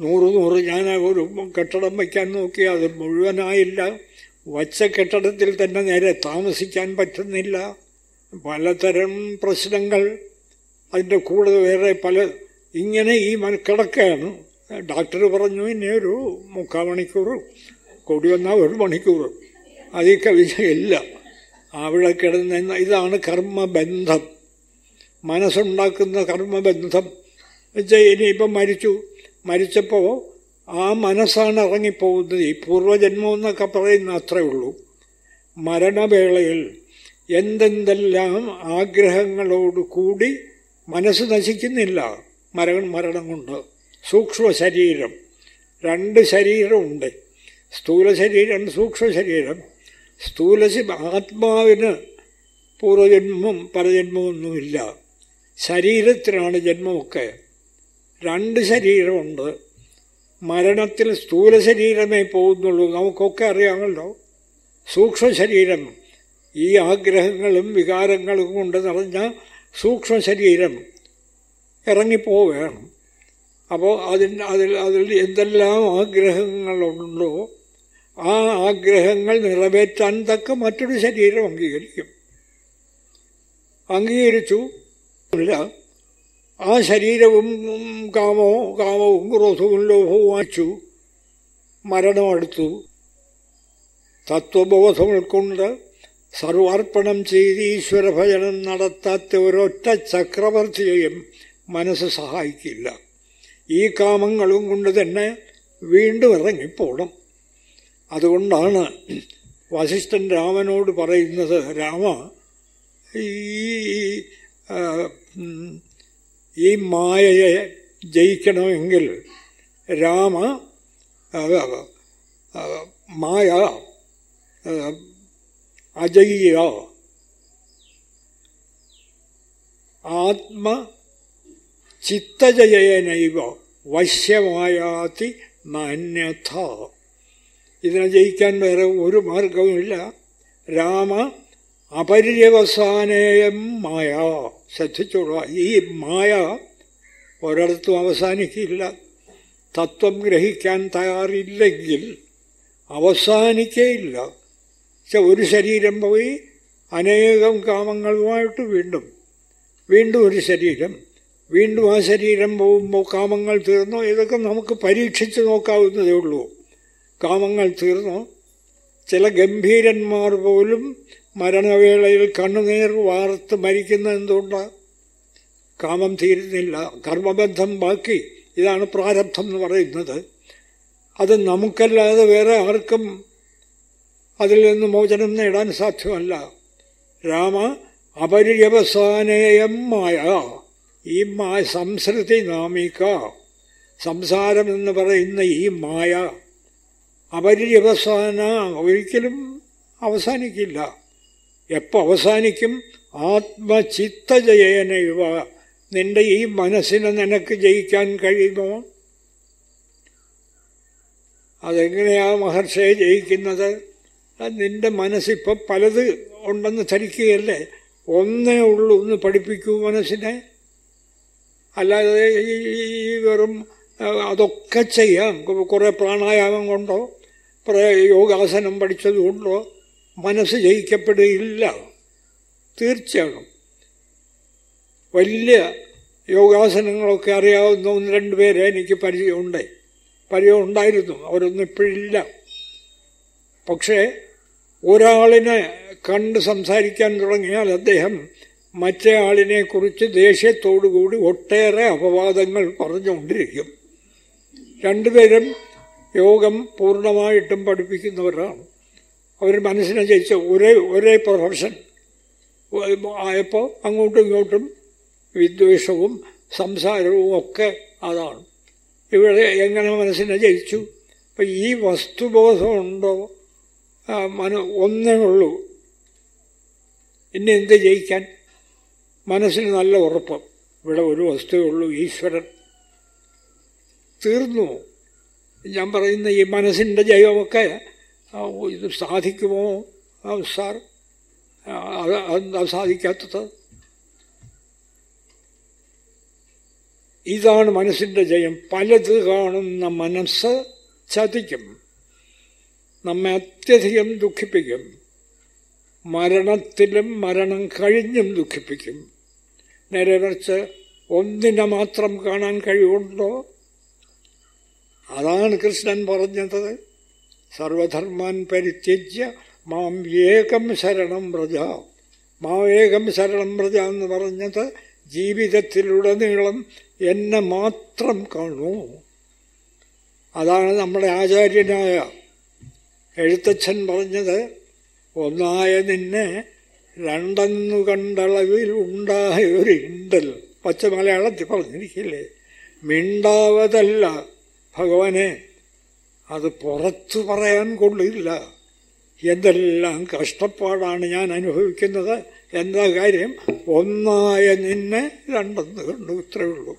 നൂറ് നൂറ് ഞാൻ ഒരു കെട്ടിടം വയ്ക്കാൻ നോക്കി അത് മുഴുവനായില്ല. വച്ച കെട്ടിടത്തിൽ തന്നെ നേരെ താമസിക്കാൻ പറ്റുന്നില്ല. പലതരം പ്രശ്നങ്ങൾ. അതിന്റെ കൂടെ വേറെ പല ഇങ്ങനെ ഈ കിടക്കുകയാണ് ഡോക്ടർ പറഞ്ഞു ഇനി ഒരു മുക്കാൽ മണിക്കൂർ കൊടി വന്നാൽ ഒരു മണിക്കൂർ. അതിൽ കവിതയില്ല അവിടെ കിടന്ന ഇതാണ് കർമ്മബന്ധം. മനസ്സുണ്ടാക്കുന്ന കർമ്മബന്ധം. വെച്ചാൽ ഇനിയിപ്പം മരിച്ചു. മരിച്ചപ്പോൾ ആ മനസ്സാണ് ഇറങ്ങിപ്പോകുന്നത്. ഈ പൂർവജന്മം എന്നൊക്കെ പറയുന്ന അത്രേ ഉള്ളൂ. മരണവേളയിൽ എന്തെന്തെല്ലാം ആഗ്രഹങ്ങളോട് കൂടി മനസ്സ് നശിക്കുന്നില്ല മരണം മരണം കൊണ്ട്. സൂക്ഷ്മ ശരീരം രണ്ട് ശരീരമുണ്ട്. സ്ഥൂല ശരീരം സൂക്ഷ്മ ശരീരം സ്ഥൂല ആത്മാവിന് പൂർവജന്മം പരജന്മമൊന്നുമില്ല. ശരീരത്തിനാണ് ജന്മമൊക്കെ. രണ്ട് ശരീരമുണ്ട്. മരണത്തിൽ സ്ഥൂല ശരീരമേ പോകുന്നുള്ളൂ. നമുക്കൊക്കെ അറിയാമല്ലോ. സൂക്ഷ്മ ശരീരം ഈ ആഗ്രഹങ്ങളും വികാരങ്ങളും കൊണ്ട് നിറഞ്ഞ സൂക്ഷ്മ ശരീരം ഇറങ്ങിപ്പോവുകയാണ്. അപ്പോൾ അതിന് അതിൽ അതിൽ എന്തെല്ലാം ആഗ്രഹങ്ങളുണ്ടോ ആ ആഗ്രഹങ്ങൾ നിറവേറ്റാൻ തക്ക മറ്റൊരു ശരീരം അംഗീകരിക്കും. അംഗീകരിച്ചു. ഇല്ല ആ ശരീരവും കാമോ കാമവും ക്രോധവും ലോഭവും വായിച്ചു മരണമെടുത്തു തത്വബോധം ഉൾക്കൊണ്ട് സർവാർപ്പണം ചെയ്ത് ഈശ്വരഭജനം നടത്താത്ത ഒരൊറ്റ ചക്രവർത്തിയെയും മനസ്സ് സഹായിക്കില്ല. ഈ കാമങ്ങളും കൊണ്ട് തന്നെ വീണ്ടും ഇറങ്ങിപ്പോണം അതുകൊണ്ടാണ് വസിഷ്ഠൻ രാമനോട് പറയുന്നത് രാമ ഈ ഈ മായയെ ജയിക്കണമെങ്കിൽ രാമ മായ അജയ്യ ആത്മ ചിത്തജയനൈവ വശ്യമായാതി മന്യഥ. ഇതിനെ ജയിക്കാൻ വേറെ ഒരു മാർഗവുമില്ല. രാമ അപര്യവസാനേയം മായ. ശ്രദ്ധിച്ചോളൂ ഈ മായ ഒരിടത്തും അവസാനിക്കില്ല. തത്വം ഗ്രഹിക്കാൻ തയ്യാറില്ലെങ്കിൽ അവസാനിക്കേയില്ല ഒരു ശരീരം പോയി അനേകം കാമങ്ങളുമായിട്ട് വീണ്ടും വീണ്ടും ഒരു ശരീരം വീണ്ടും ആ ശരീരം പോകുമ്പോൾ കാമങ്ങൾ തീർന്നു? ഇതൊക്കെ നമുക്ക് പരീക്ഷിച്ച് നോക്കാവുന്നതേ ഉള്ളൂ. കാമങ്ങൾ തീർന്നു? ചില ഗംഭീരന്മാർ പോലും മരണവേളയിൽ കണ്ണുനീർ വാർത്ത് മരിക്കുന്ന എന്തുകൊണ്ടാണ് കാമം തീരുന്നില്ല. കർമ്മബന്ധം ബാക്കി. ഇതാണ് പ്രാരബ്ധം എന്ന് പറയുന്നത്. അത് നമുക്കല്ലാതെ വേറെ ആർക്കും അതിൽ നിന്ന് മോചനം നേടാൻ സാധ്യമല്ല. രാമ അപര്യവസാനേയം മായ. ഈ മായ സംസൃതി നാമിക. സംസാരം എന്ന് പറയുന്ന ഈ മായ അപര്യവസാന ഒരിക്കലും അവസാനിക്കില്ല. എപ്പോൾ അവസാനിക്കും? ആത്മചിത്തജയന ഇവ നിന്റെ ഈ മനസ്സിനെ നിനക്ക് ജയിക്കാൻ കഴിയുമോ? അതെങ്ങനെയാണ് മഹർഷിയെ ജയിക്കുന്നത്? നിന്റെ മനസ്സിപ്പോൾ പലത് ഉണ്ടെന്ന് ധരിക്കുകയല്ലേ? ഒന്നേ ഉള്ളൂ ഒന്ന് പഠിപ്പിക്കൂ മനസ്സിനെ. അല്ലാതെ ഈ വെറും അതൊക്കെ ചെയ്യാം. കുറേ പ്രാണായാമം കൊണ്ടോ കുറേ യോഗാസനം പഠിച്ചതുകൊണ്ടോ മനസ്സ് ജയിക്കപ്പെടുകയില്ല. തീർച്ചയായും വലിയ യോഗാസനങ്ങളൊക്കെ അറിയാവുന്ന ഒന്ന് രണ്ട് പേരെ എനിക്ക് പരിചയമുണ്ട്. പരിചയം ഉണ്ടായിരുന്നു. അവരൊന്നും ഇപ്പോഴില്ല. പക്ഷേ ഒരാളിനെ കണ്ട് സംസാരിക്കാൻ തുടങ്ങിയാൽ അദ്ദേഹം മറ്റേ ആളിനെ കുറിച്ച് ദേഷ്യത്തോടുകൂടി ഒട്ടേറെ അപവാദങ്ങൾ പറഞ്ഞുകൊണ്ടിരിക്കും. രണ്ടുപേരും യോഗം പൂർണമായിട്ടും പഠിപ്പിക്കുന്നവരാണ്. അവർ മനസ്സിനെ ജയിച്ച ഒരേ ഒരേ പ്രൊഫഷൻ. ആയപ്പോൾ അങ്ങോട്ടും ഇങ്ങോട്ടും വിദ്വേഷവും സംസാരവും ഒക്കെ അതാണ്. ഇവിടെ എങ്ങനെ മനസ്സിനെ ജയിച്ചു? അപ്പം ഈ വസ്തുബോധമുണ്ടോ മന ഒന്നേ ഉള്ളൂ. ഇനി എന്ത് ജയിക്കാൻ? മനസ്സിന് നല്ല ഉറപ്പ്. ഇവിടെ ഒരു വസ്തുവുള്ളൂ ഈശ്വരൻ. തീർന്നു. ഞാൻ പറയുന്ന ഈ മനസ്സിന്റെ ജയമൊക്കെ ഇത് സാധിക്കുമോ? സാർ അത് അതെന്താ സാധിക്കാത്തത്. ഇതാണ് മനസ്സിന്റെ ജയം. പലത് കാണുന്ന മനസ്സ് ചതിക്കും. നമ്മെ അത്യധികം ദുഃഖിപ്പിക്കും. മരണത്തിലും മരണം കഴിഞ്ഞും ദുഃഖിപ്പിക്കും. നേരെ മറിച്ച് ഒന്നിനെ മാത്രം കാണാൻ കഴിവുണ്ടോ? അതാണ് കൃഷ്ണൻ പറഞ്ഞത്. സർവധർമാൻ പരിത്യജ്യ മാം ഏകം ശരണം വ്രജ. മാം ഏകം ശരണം വ്രജ എന്ന് പറഞ്ഞത് ജീവിതത്തിലുടനീളം എന്നെ മാത്രം കാണൂ. അതാണ് നമ്മുടെ ആചാര്യനായ എഴുത്തച്ഛൻ പറഞ്ഞത്. ഒന്നായ നിന്നെ രണ്ടെന്നു ഇണ്ടൽ പച്ച മലയാളത്തിൽ പറഞ്ഞിരിക്കില്ലേ? മിണ്ടാവതല്ല ഭഗവാനെ. അത് പുറത്തു പറയാൻ കൊള്ളില്ല. എന്തെല്ലാം കഷ്ടപ്പാടാണ് ഞാൻ അനുഭവിക്കുന്നത്. എന്താ കാര്യം? ഒന്നായ നിന്നെ രണ്ടെന്ന് കണ്ടു. ഇത്രയേ ഉള്ളൂ.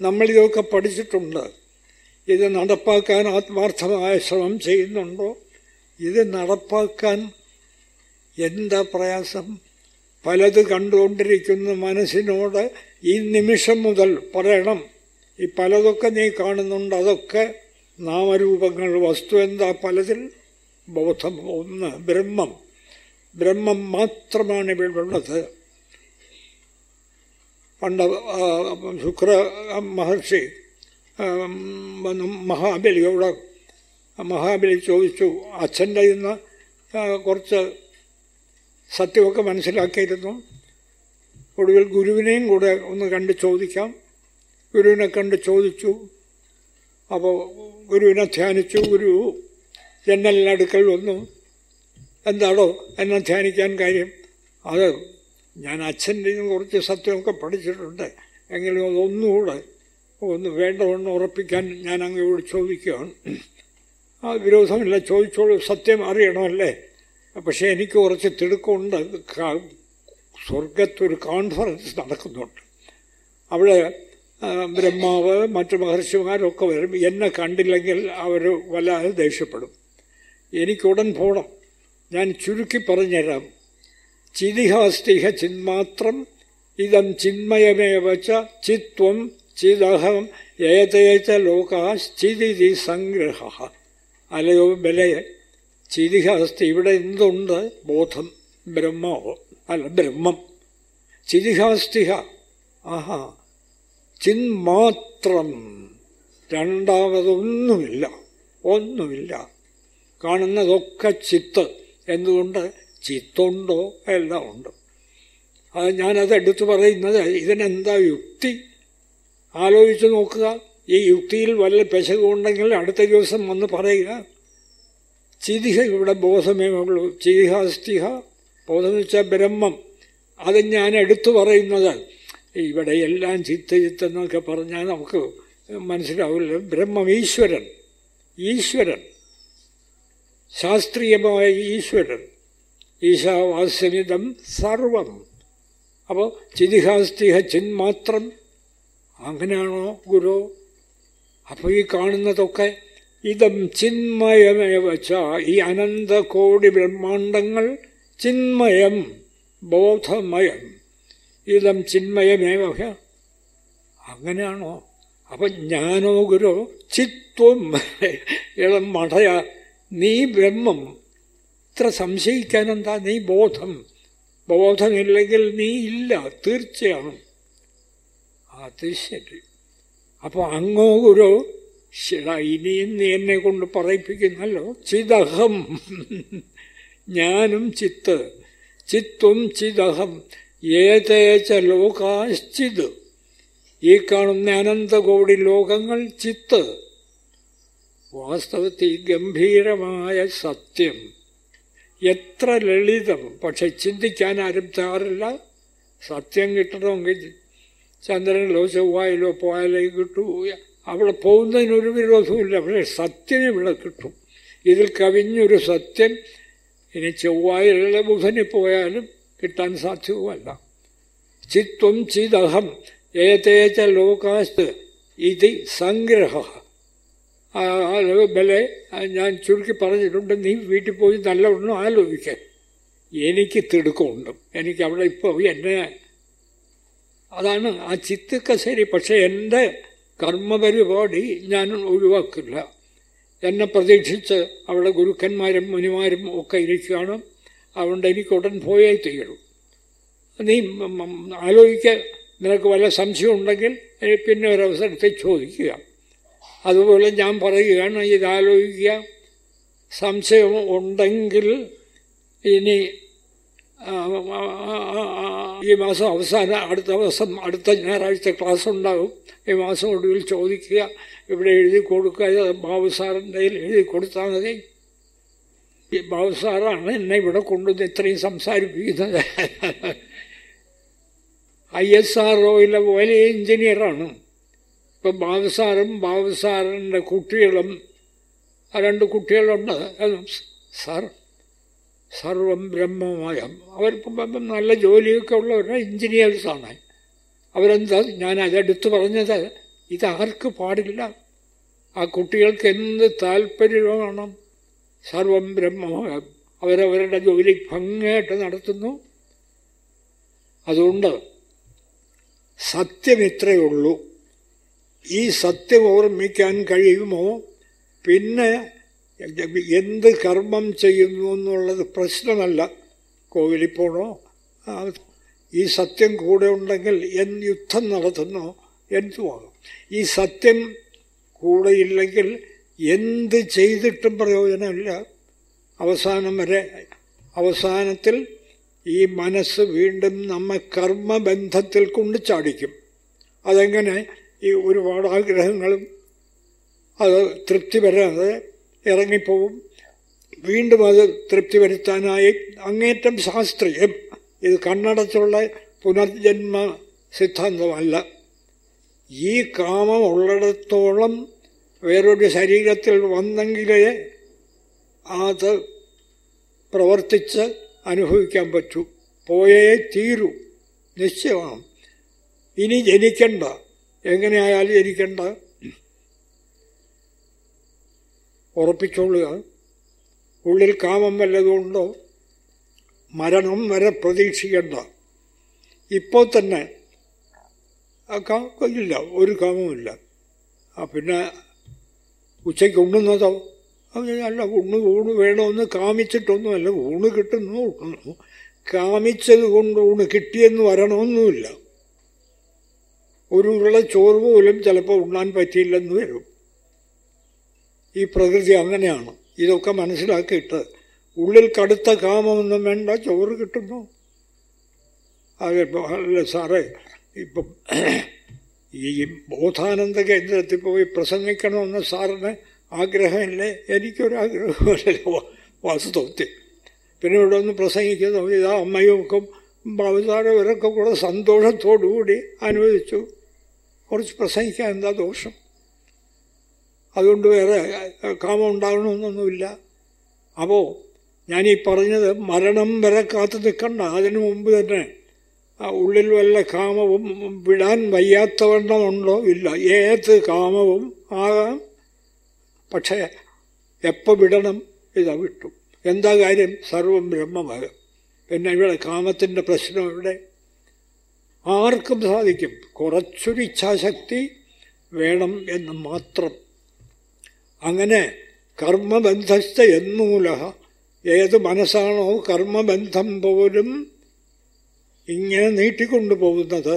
നമ്മളിതൊക്കെ പഠിച്ചിട്ടുണ്ട്. ഇത് നടപ്പാക്കാൻ ആത്മാർത്ഥമായ ശ്രമം ചെയ്യുന്നുണ്ടോ? ഇത് നടപ്പാക്കാൻ എന്താ പ്രയാസം? പലത് കണ്ടുകൊണ്ടിരിക്കുന്ന മനസ്സിനോട് ഈ നിമിഷം മുതൽ പറയണം. ഈ പലതൊക്കെ നീ കാണുന്നുണ്ട് അതൊക്കെ നാമരൂപങ്ങൾ. വസ്തു എന്താ പലതിൽ? ബോധം ഒന്ന് ബ്രഹ്മം. ബ്രഹ്മം മാത്രമാണ് ഇവിടുള്ളത് പണ്ട് ശുക്ര മഹർഷി മഹാബലിയോട് മഹാബലി ചോദിച്ചു അച്ഛന്റെ ഇന്ന് കുറച്ച് സത്യമൊക്കെ മനസ്സിലാക്കിയിരുന്നു. ഒടുവിൽ ഗുരുവിനെയും കൂടെ ഒന്ന് കണ്ട് ചോദിക്കാം. ഗുരുവിനെ കണ്ട് ചോദിച്ചു. അപ്പോൾ ഗുരുവിനെ ധ്യാനിച്ചു. ഗുരു ജനലിനടുക്കൽ വന്നു. എന്താണോ എന്നെ ധ്യാനിക്കാൻ കാര്യം? അത് ഞാൻ അച്ഛന്റെ നിന്ന് കുറച്ച് സത്യമൊക്കെ പഠിച്ചിട്ടുണ്ട്. എങ്കിലും അതൊന്നുകൂടെ ഒന്ന് വേണ്ടവണ്ണം ഉറപ്പിക്കാൻ ഞാൻ അങ്ങോട്ട് ചോദിക്കുകയാണ്. ആ വിരോധമില്ല ചോദിച്ചോളൂ. സത്യം അറിയണമല്ലേ? പക്ഷേ എനിക്ക് കുറച്ച് തിടുക്കമുണ്ട്. സ്വർഗത്തൊരു കോൺഫറൻസ് നടക്കുന്നുണ്ട്. അവിടെ ബ്രഹ്മാവ് മറ്റു മഹർഷിമാരൊക്കെ വരും. എന്നെ കണ്ടില്ലെങ്കിൽ അവർ വല്ലാതെ ദേഷ്യപ്പെടും. എനിക്കുടൻ പോകണം ഞാൻ ചുരുക്കി പറഞ്ഞുതരാം. ചിതിഹാസ്തിഹ ചിന്മാത്രം ഇതം ചിന്മയമേവച്ച ചിത്വം ചിദഹം ഏതേച്ച ലോകാശ്ചിതി സംഗ്രഹ. അലയോ ബലയെ. ചിതിഹാസ്തി ഇവിടെ എന്തുണ്ട്? ബോധം ബ്രഹ്മോ അല്ല ബ്രഹ്മം. ചിതിഹാസ്തിഹ ആഹാ ചിന്മാത്രം. രണ്ടാമതൊന്നുമില്ല ഒന്നുമില്ല. കാണുന്നതൊക്കെ ചിത്ത്. എന്തുകൊണ്ട്? ചിത്തുണ്ടോ? എല്ലാം ഉണ്ട്. അത് ഞാനത് എടുത്തു പറയുന്നത് ഇതിനെന്താ യുക്തി? ആലോചിച്ച് നോക്കുക. ഈ യുക്തിയിൽ വല്ല പെശകുണ്ടെങ്കിൽ അടുത്ത ദിവസം വന്ന് പറയുക. ചിതിഹ ഇവിടെ ബോധമേ ഉള്ളൂ ചിതിഹാസ്തിഹ ബോധം വെച്ചാൽ ബ്രഹ്മം. അത് ഞാൻ എടുത്തു പറയുന്നത്. ഇവിടെ എല്ലാം ചിത്ത ചിത്ത എന്നൊക്കെ പറഞ്ഞാൽ നമുക്ക് മനസ്സിലാവില്ല. ബ്രഹ്മം ഈശ്വരൻ. ഈശ്വരൻ. ശാസ്ത്രീയമായ ഈശ്വരൻ. ഈശാവാസ്യമിതം സർവം. അപ്പോൾ ചിതിഹാസ്തിഹ ചിന്മാത്രം അങ്ങനെയാണോ ഗുരു? അപ്പോൾ ഈ കാണുന്നതൊക്കെ ഇതം ചിന്മയമേവ ച ഈ അനന്തകോടി ബ്രഹ്മാണ്ടങ്ങൾ ചിന്മയം ബോധമയം. ഇതം ചിന്മയമേവ അങ്ങനെയാണോ? അപ്പം ഞാനോ ഗുരു ചിത്വം. ഇളം മഠയ നീ ബ്രഹ്മം. ഇത്ര സംശയിക്കാനെന്താ? നീ ബോധം. ബോധമില്ലെങ്കിൽ നീ ഇല്ല തീർച്ചയാണ്. അത് ശരി. അപ്പോൾ അങ്ങോ ഗുരു ശിട ഇനിയും നീ എന്നെ കൊണ്ട് പറയിപ്പിക്കുന്നല്ലോ. ചിതഹം. ഞാനും ചിത്ത്. ചിത്വം ചിതഹം. ഏതേച്ച ലോകാശ്ചിത്. ഈ കാണുന്ന അനന്തകോടി ലോകങ്ങൾ ചിത്ത്. വാസ്തവത്തിൽ ഗംഭീരമായ സത്യം. എത്ര ലളിതം. പക്ഷെ ചിന്തിക്കാൻ ആരും തയ്യാറില്ല. സത്യം കിട്ടണമെങ്കിൽ ചന്ദ്രനിലോ ചൊവ്വായിലോ പോയാലേ കിട്ടൂ അവിടെ പോകുന്നതിനൊരു വിരോധമില്ല പക്ഷേ സത്യം ഇവിടെ കിട്ടും. ഇതിൽ കവിഞ്ഞൊരു സത്യം ഇനി ചൊവ്വായുള്ള ബുധനിൽ പോയാലും കിട്ടാൻ സാധ്യവുമല്ല. ചിത്വം ചിദഹം ഏതേച്ച ലോകാസ്ത് ഇത് സംഗ്രഹ. ബലെ ഞാൻ ചുരുക്കി പറഞ്ഞിട്ടുണ്ട്. നീ വീട്ടിൽ പോയി നല്ലവണ്ണം ആലോചിക്കാൻ എനിക്ക് തിടുക്കമുണ്ട്. എനിക്ക് അവിടെ ഇപ്പോൾ എന്നെ അതാണ് ആ ചിത്തൊക്കെ ശരി പക്ഷെ എന്റെ കർമ്മപരിപാടി ഞാൻ ഒഴിവാക്കില്ല. എന്നെ പ്രതീക്ഷിച്ച് അവിടെ ഗുരുക്കന്മാരും മുനിമാരും ഒക്കെ ഇരിക്കുകയാണ്. അതുകൊണ്ട് എനിക്ക് ഉടൻ പോയേ തീരും. നീ ആലോചിക്കുക നിനക്ക് വല്ല സംശയം ഉണ്ടെങ്കിൽ പിന്നെ ഒരവസരത്തിൽ ചോദിക്കുക. അതുപോലെ ഞാൻ പറയുകയാണ് ഇതാലോചിക്കുക. സംശയം ഉണ്ടെങ്കിൽ ഇനി ഈ മാസം അവസാനം അടുത്ത ദിവസം അടുത്ത ഞായറാഴ്ച ക്ലാസ് ഉണ്ടാകും ഈ മാസം ഒടുവിൽ ചോദിക്കുക ഇവിടെ എഴുതി കൊടുക്കുക ബാബു സാറിന്റെ എഴുതി കൊടുത്താൽ മതി. ഈ ബാബു സാറാണ് എന്നെ ഇവിടെ കൊണ്ടുവന്ന് ഇത്രയും സംസാരിപ്പിക്കുന്നത്. ഐ എസ് ആർ ഒയിലെ വലിയ എഞ്ചിനീയറാണ്. ഇപ്പം ബാബു സാറും ബാബു സാറിന്റെ കുട്ടികളും രണ്ട് കുട്ടികളുണ്ട്. സാർ സർവം ബ്രഹ്മമായ. അവർക്കും നല്ല ജോലിയൊക്കെ ഉള്ളവരുടെ എഞ്ചിനീയേഴ്സാണ് അവരെന്താ ഞാൻ അതെടുത്ത് പറഞ്ഞത്? ഇതാർക്ക് പാടില്ല? ആ കുട്ടികൾക്ക് എന്ത് താല്പര്യമാണ് സർവം ബ്രഹ്മമായം. അവരവരുടെ ജോലി ഭംഗിയായിട്ട് നടത്തുന്നു. അതുകൊണ്ട് സത്യം ഇത്രയേ ഉള്ളൂ. ഈ സത്യം ഓർമ്മിക്കാൻ കഴിയുമോ? പിന്നെ എന്ത് കർമ്മം ചെയ്യുന്നു എന്നുള്ളത് പ്രശ്നമല്ല. കോവിലിൽ പോണോ? ഈ സത്യം കൂടെ ഉണ്ടെങ്കിൽ എൻ യുദ്ധം നടത്തുന്നോ? എന്തുമാകും ഈ സത്യം കൂടെ ഇല്ലെങ്കിൽ എന്ത് ചെയ്തിട്ടും പ്രയോജനമില്ല. അവസാനം വരെ അവസാനത്തിൽ ഈ മനസ്സ് വീണ്ടും നമ്മെ കർമ്മബന്ധത്തിൽ കൊണ്ട് ചാടിക്കും. അതെങ്ങനെ? ഈ ഒരുപാട് ആഗ്രഹങ്ങളും അത് തൃപ്തി വരാതെ ഇറങ്ങിപ്പോവും. വീണ്ടും അത് തൃപ്തി വരുത്താനായി അങ്ങേറ്റം ശാസ്ത്രീയം. ഇത് കണ്ണടച്ചുള്ള പുനർജന്മ സിദ്ധാന്തമല്ല. ഈ കാമം ഉള്ളിടത്തോളം വേറൊരു ശരീരത്തിൽ വന്നെങ്കിലേ അത് പ്രവർത്തിച്ച് അനുഭവിക്കാൻ പറ്റൂ. പോയേ തീരൂ. നിശ്ചയമാണ് ഇനി ജനിക്കണ്ട. എങ്ങനെയായാലും ജനിക്കണ്ട. ഉറപ്പിച്ചോളുക. ഉള്ളിൽ കാമം വല്ലതുകൊണ്ടോ മരണം വരെ പ്രതീക്ഷിക്കേണ്ട. ഇപ്പോൾ തന്നെ ഇല്ല ഒരു കാമില്ല ആ പിന്നെ ഉച്ചയ്ക്ക് ഉണ്ണുന്നതോ? അല്ല ഊണ് ഊണ് വേണമെന്ന് കാമിച്ചിട്ടൊന്നുമല്ല ഊണ് കിട്ടുന്നു ഉണ്ണു കാമിച്ചത് കൊണ്ട് ഊണ് കിട്ടിയെന്ന് വരണമെന്നുമില്ല. ഒരു ഉരുള ചോറ് പോലും ചിലപ്പോൾ ഉണ്ണാൻ പറ്റിയില്ലെന്ന് വരും. ഈ പ്രകൃതി അങ്ങനെയാണ്. ഇതൊക്കെ മനസ്സിലാക്കിയിട്ട് ഉള്ളിൽ കടുത്ത കാമമൊന്നും വേണ്ട ചോറ് കിട്ടുന്നു. അതെ അല്ല സാറേ ഇപ്പം ഈ ബോധാനന്ദ കേന്ദ്രത്തിൽ പോയി പ്രസംഗിക്കണമെന്ന് സാറിന് ആഗ്രഹമില്ലേ? എനിക്കൊരാഗ്രഹമില്ല വാസ്തവത്തിൽ പിന്നെ ഇവിടെ ഒന്ന് പ്രസംഗിക്കുന്നു. ഇതാ അമ്മയുമൊക്കെ ബാബുസാറ് ഇവരൊക്കെ കൂടെ സന്തോഷത്തോടുകൂടി അനുവദിച്ചു. കുറച്ച് പ്രസംഗിക്കാൻ എന്താ ദോഷം? അതുകൊണ്ട് വേറെ കാമം ഉണ്ടാകണമെന്നൊന്നുമില്ല. അപ്പോൾ ഞാനീ പറഞ്ഞത് മരണം വരെ കാത്തു നിൽക്കണ്ട. അതിനു മുമ്പ് തന്നെ ഉള്ളിൽ വല്ല കാമവും വിടാൻ വയ്യാത്തവണ്ണമുണ്ടോ ഇല്ല. ഏത് കാമവും ആകാം. പക്ഷേ എപ്പോൾ വിടണം? ഇതാ വിട്ടു. എന്താ കാര്യം? സർവം ബ്രഹ്മമാകും പിന്നെ ഇവിടെ കാമത്തിന്റെ പ്രശ്നം ഇവിടെ ആർക്കും സാധിക്കും. കുറച്ചൊരു ഇച്ഛാശക്തി വേണം എന്ന് മാത്രം. അങ്ങനെ കർമ്മബന്ധസ്ഥ എന്നൂല ഏത് മനസ്സാണോ കർമ്മബന്ധം പോലും ഇങ്ങനെ നീട്ടിക്കൊണ്ടു പോകുന്നത്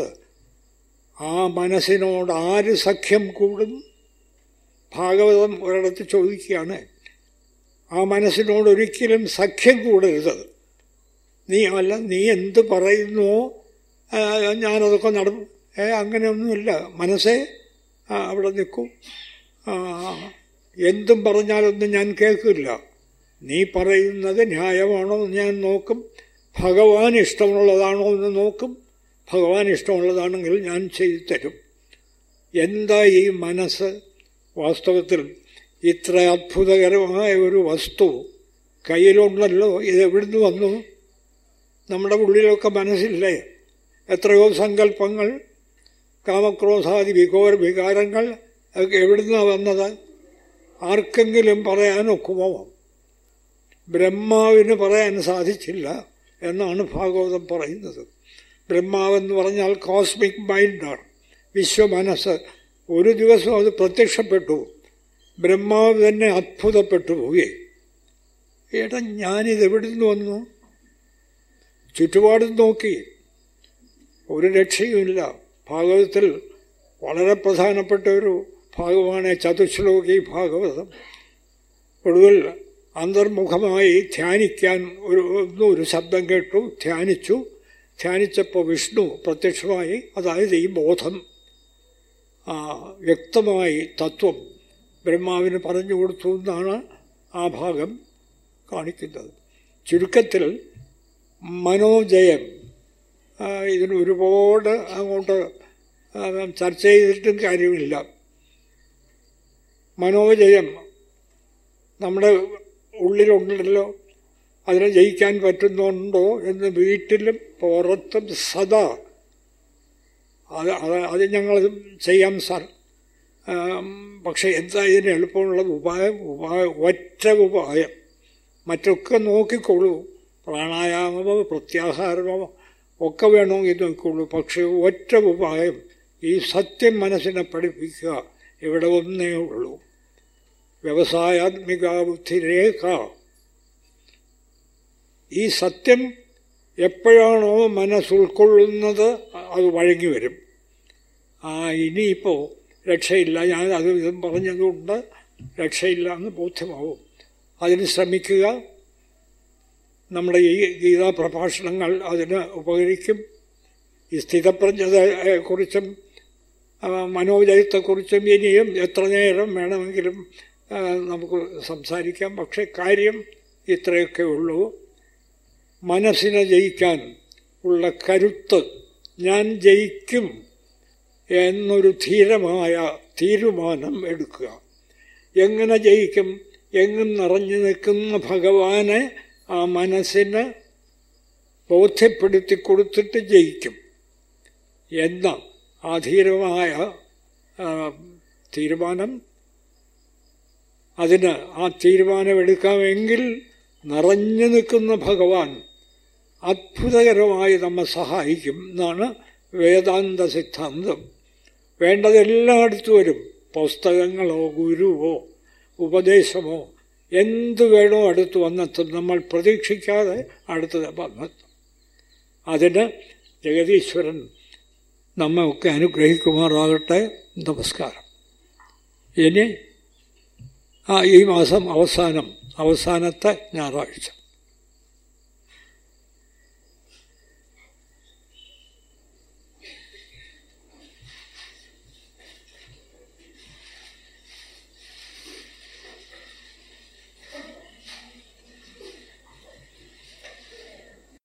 ആ മനസ്സിനോട് ആര് സഖ്യം കൂടും? ഭാഗവതം ഒരിടത്ത് ചോദിക്കുകയാണ്. ആ മനസ്സിനോട് ഒരിക്കലും സഖ്യം കൂടരുത്. നീ അല്ല നീ എന്ത് പറയുന്നുവോ ഞാനതൊക്കെ നട ഏ അങ്ങനെയൊന്നുമില്ല. മനസ്സേ അവിടെ നിൽക്കും. എന്തും പറഞ്ഞാലൊന്നും ഞാൻ കേൾക്കില്ല. നീ പറയുന്നത് ന്യായമാണോ എന്ന് ഞാൻ നോക്കും. ഭഗവാൻ ഇഷ്ടമുള്ളതാണോ എന്ന് നോക്കും. ഭഗവാൻ ഇഷ്ടമുള്ളതാണെങ്കിൽ ഞാൻ ചെയ്തു തരും എന്താ ഈ മനസ്സ്? വാസ്തവത്തിൽ ഇത്ര അത്ഭുതകരമായ ഒരു വസ്തു കയ്യിലുണ്ടല്ലോ ഇത് എവിടുന്ന് വന്നു? നമ്മുടെ ഉള്ളിലൊക്കെ മനസ്സില്ലേ? എത്രയോ സങ്കല്പങ്ങൾ കാമക്രോധാദി വികോര വികാരങ്ങൾ ഒക്കെ എവിടുന്നാണ് വന്നത്? ആർക്കെങ്കിലും പറയാനൊക്കുമോ ബ്രഹ്മാവിന് പറയാൻ സാധിച്ചില്ല എന്നാണ് ഭാഗവതം പറയുന്നത്. ബ്രഹ്മാവെന്ന് പറഞ്ഞാൽ കോസ്മിക് മൈൻഡാണ് വിശ്വമനസ് ഒരു ദിവസം അത് പ്രത്യക്ഷപ്പെട്ടു. ബ്രഹ്മാവ് തന്നെ അത്ഭുതപ്പെട്ടു പോയി. ഏട്ടാ ഞാനിത് നിന്ന് വന്നു? ചുറ്റുപാടും നോക്കി. ഒരു രക്ഷയുമില്ല. ഭാഗവതത്തിൽ വളരെ പ്രധാനപ്പെട്ട ഒരു ഭാഗമാണ് ചതുശ്ലോകി ഭാഗവതം. ഒടുവിൽ അന്തർമുഖമായി ധ്യാനിക്കാൻ ഒരു ഒരു ശബ്ദം കേട്ടു ധ്യാനിച്ചു. ധ്യാനിച്ചപ്പോൾ വിഷ്ണു പ്രത്യക്ഷമായി അതായത് ഈ ബോധം വ്യക്തമായി തത്വം ബ്രഹ്മാവിന് പറഞ്ഞു കൊടുത്തു എന്നാണ് ആ ഭാഗം കാണിക്കുന്നത്. ചുരുക്കത്തിൽ മനോജയം ഇതിന് ഒരുപാട് അങ്ങോട്ട് ചർച്ച ചെയ്തിട്ടും കാര്യമില്ല. മനോജയം നമ്മുടെ ഉള്ളിലുണ്ടല്ലോ. അതിനെ ജയിക്കാൻ പറ്റുന്നുണ്ടോ എന്ന് വീട്ടിലും പുറത്തും സദാ. അത് അത് അത് ഞങ്ങൾ ചെയ്യാം സാർ. പക്ഷേ എന്താ ഇതിന് എളുപ്പമുള്ള ഉപായം ഉപായം ഒറ്റ ഉപായം. മറ്റൊക്കെ നോക്കിക്കോളൂ. പ്രാണായാമമോ പ്രത്യാഹാരമോ ഒക്കെ വേണമെങ്കിൽ നോക്കിക്കോളൂ. പക്ഷേ ഒറ്റ ഉപായം ഈ സത്യം മനസ്സിനെ പഠിപ്പിക്കുക ഇവിടെ ഒന്നേ ഉള്ളൂ. വ്യവസായാത്മിക ബുദ്ധിരേഖ ഈ സത്യം എപ്പോഴാണോ മനസ്സുൾക്കൊള്ളുന്നത് അത് വഴങ്ങി വരും. ആ ഇനിയിപ്പോൾ രക്ഷയില്ല. ഞാൻ അത് ഇതും പറഞ്ഞതുകൊണ്ട് രക്ഷയില്ല എന്ന് ബോധ്യമാവും. അതിന് ശ്രമിക്കുക. നമ്മുടെ ഈ ഗീതാ പ്രഭാഷണങ്ങൾ അതിന് ഉപകരിക്കും. ഈ സ്ഥിതപ്രജ്ഞതയെക്കുറിച്ചും മനോജയത്തെക്കുറിച്ചും ഇനിയും എത്ര നേരം വേണമെങ്കിലും നമുക്ക് സംസാരിക്കാം. പക്ഷേ കാര്യം ഇത്രയൊക്കെ ഉള്ളൂ. മനസ്സിനെ ജയിക്കാൻ ഉള്ള കരുത്ത് ഞാൻ ജയിക്കും എന്നൊരു ധീരമായ തീരുമാനം എടുക്കുക. എങ്ങനെ ജയിക്കും? എങ്ങും നിറഞ്ഞു നിൽക്കുന്ന ഭഗവാനെ ആ മനസ്സിന് ബോധ്യപ്പെടുത്തി കൊടുത്തിട്ട് ജയിക്കും എന്ന ആ ധീരമായ തീരുമാനം അതിന് ആ തീരുമാനമെടുക്കാമെങ്കിൽ നിറഞ്ഞു നിൽക്കുന്ന ഭഗവാൻ അത്ഭുതകരമായി നമ്മെ സഹായിക്കും എന്നാണ് വേദാന്ത സിദ്ധാന്തം. വേണ്ടതെല്ലായിടത്തും വരും പുസ്തകങ്ങളോ ഗുരുവോ ഉപദേശമോ എന്ത് വേണോ അടുത്ത് വന്നെത്തും. നമ്മൾ പ്രതീക്ഷിക്കാതെ അടുത്ത് വന്നെത്തും. അതിന് ജഗതീശ്വരൻ നമ്മൊക്കെ അനുഗ്രഹിക്കുമാറാകട്ടെ. നമസ്കാരം. ഇനി ഈ മാസം അവസാനം അവസാനത്തെ ഞായറാഴ്ച.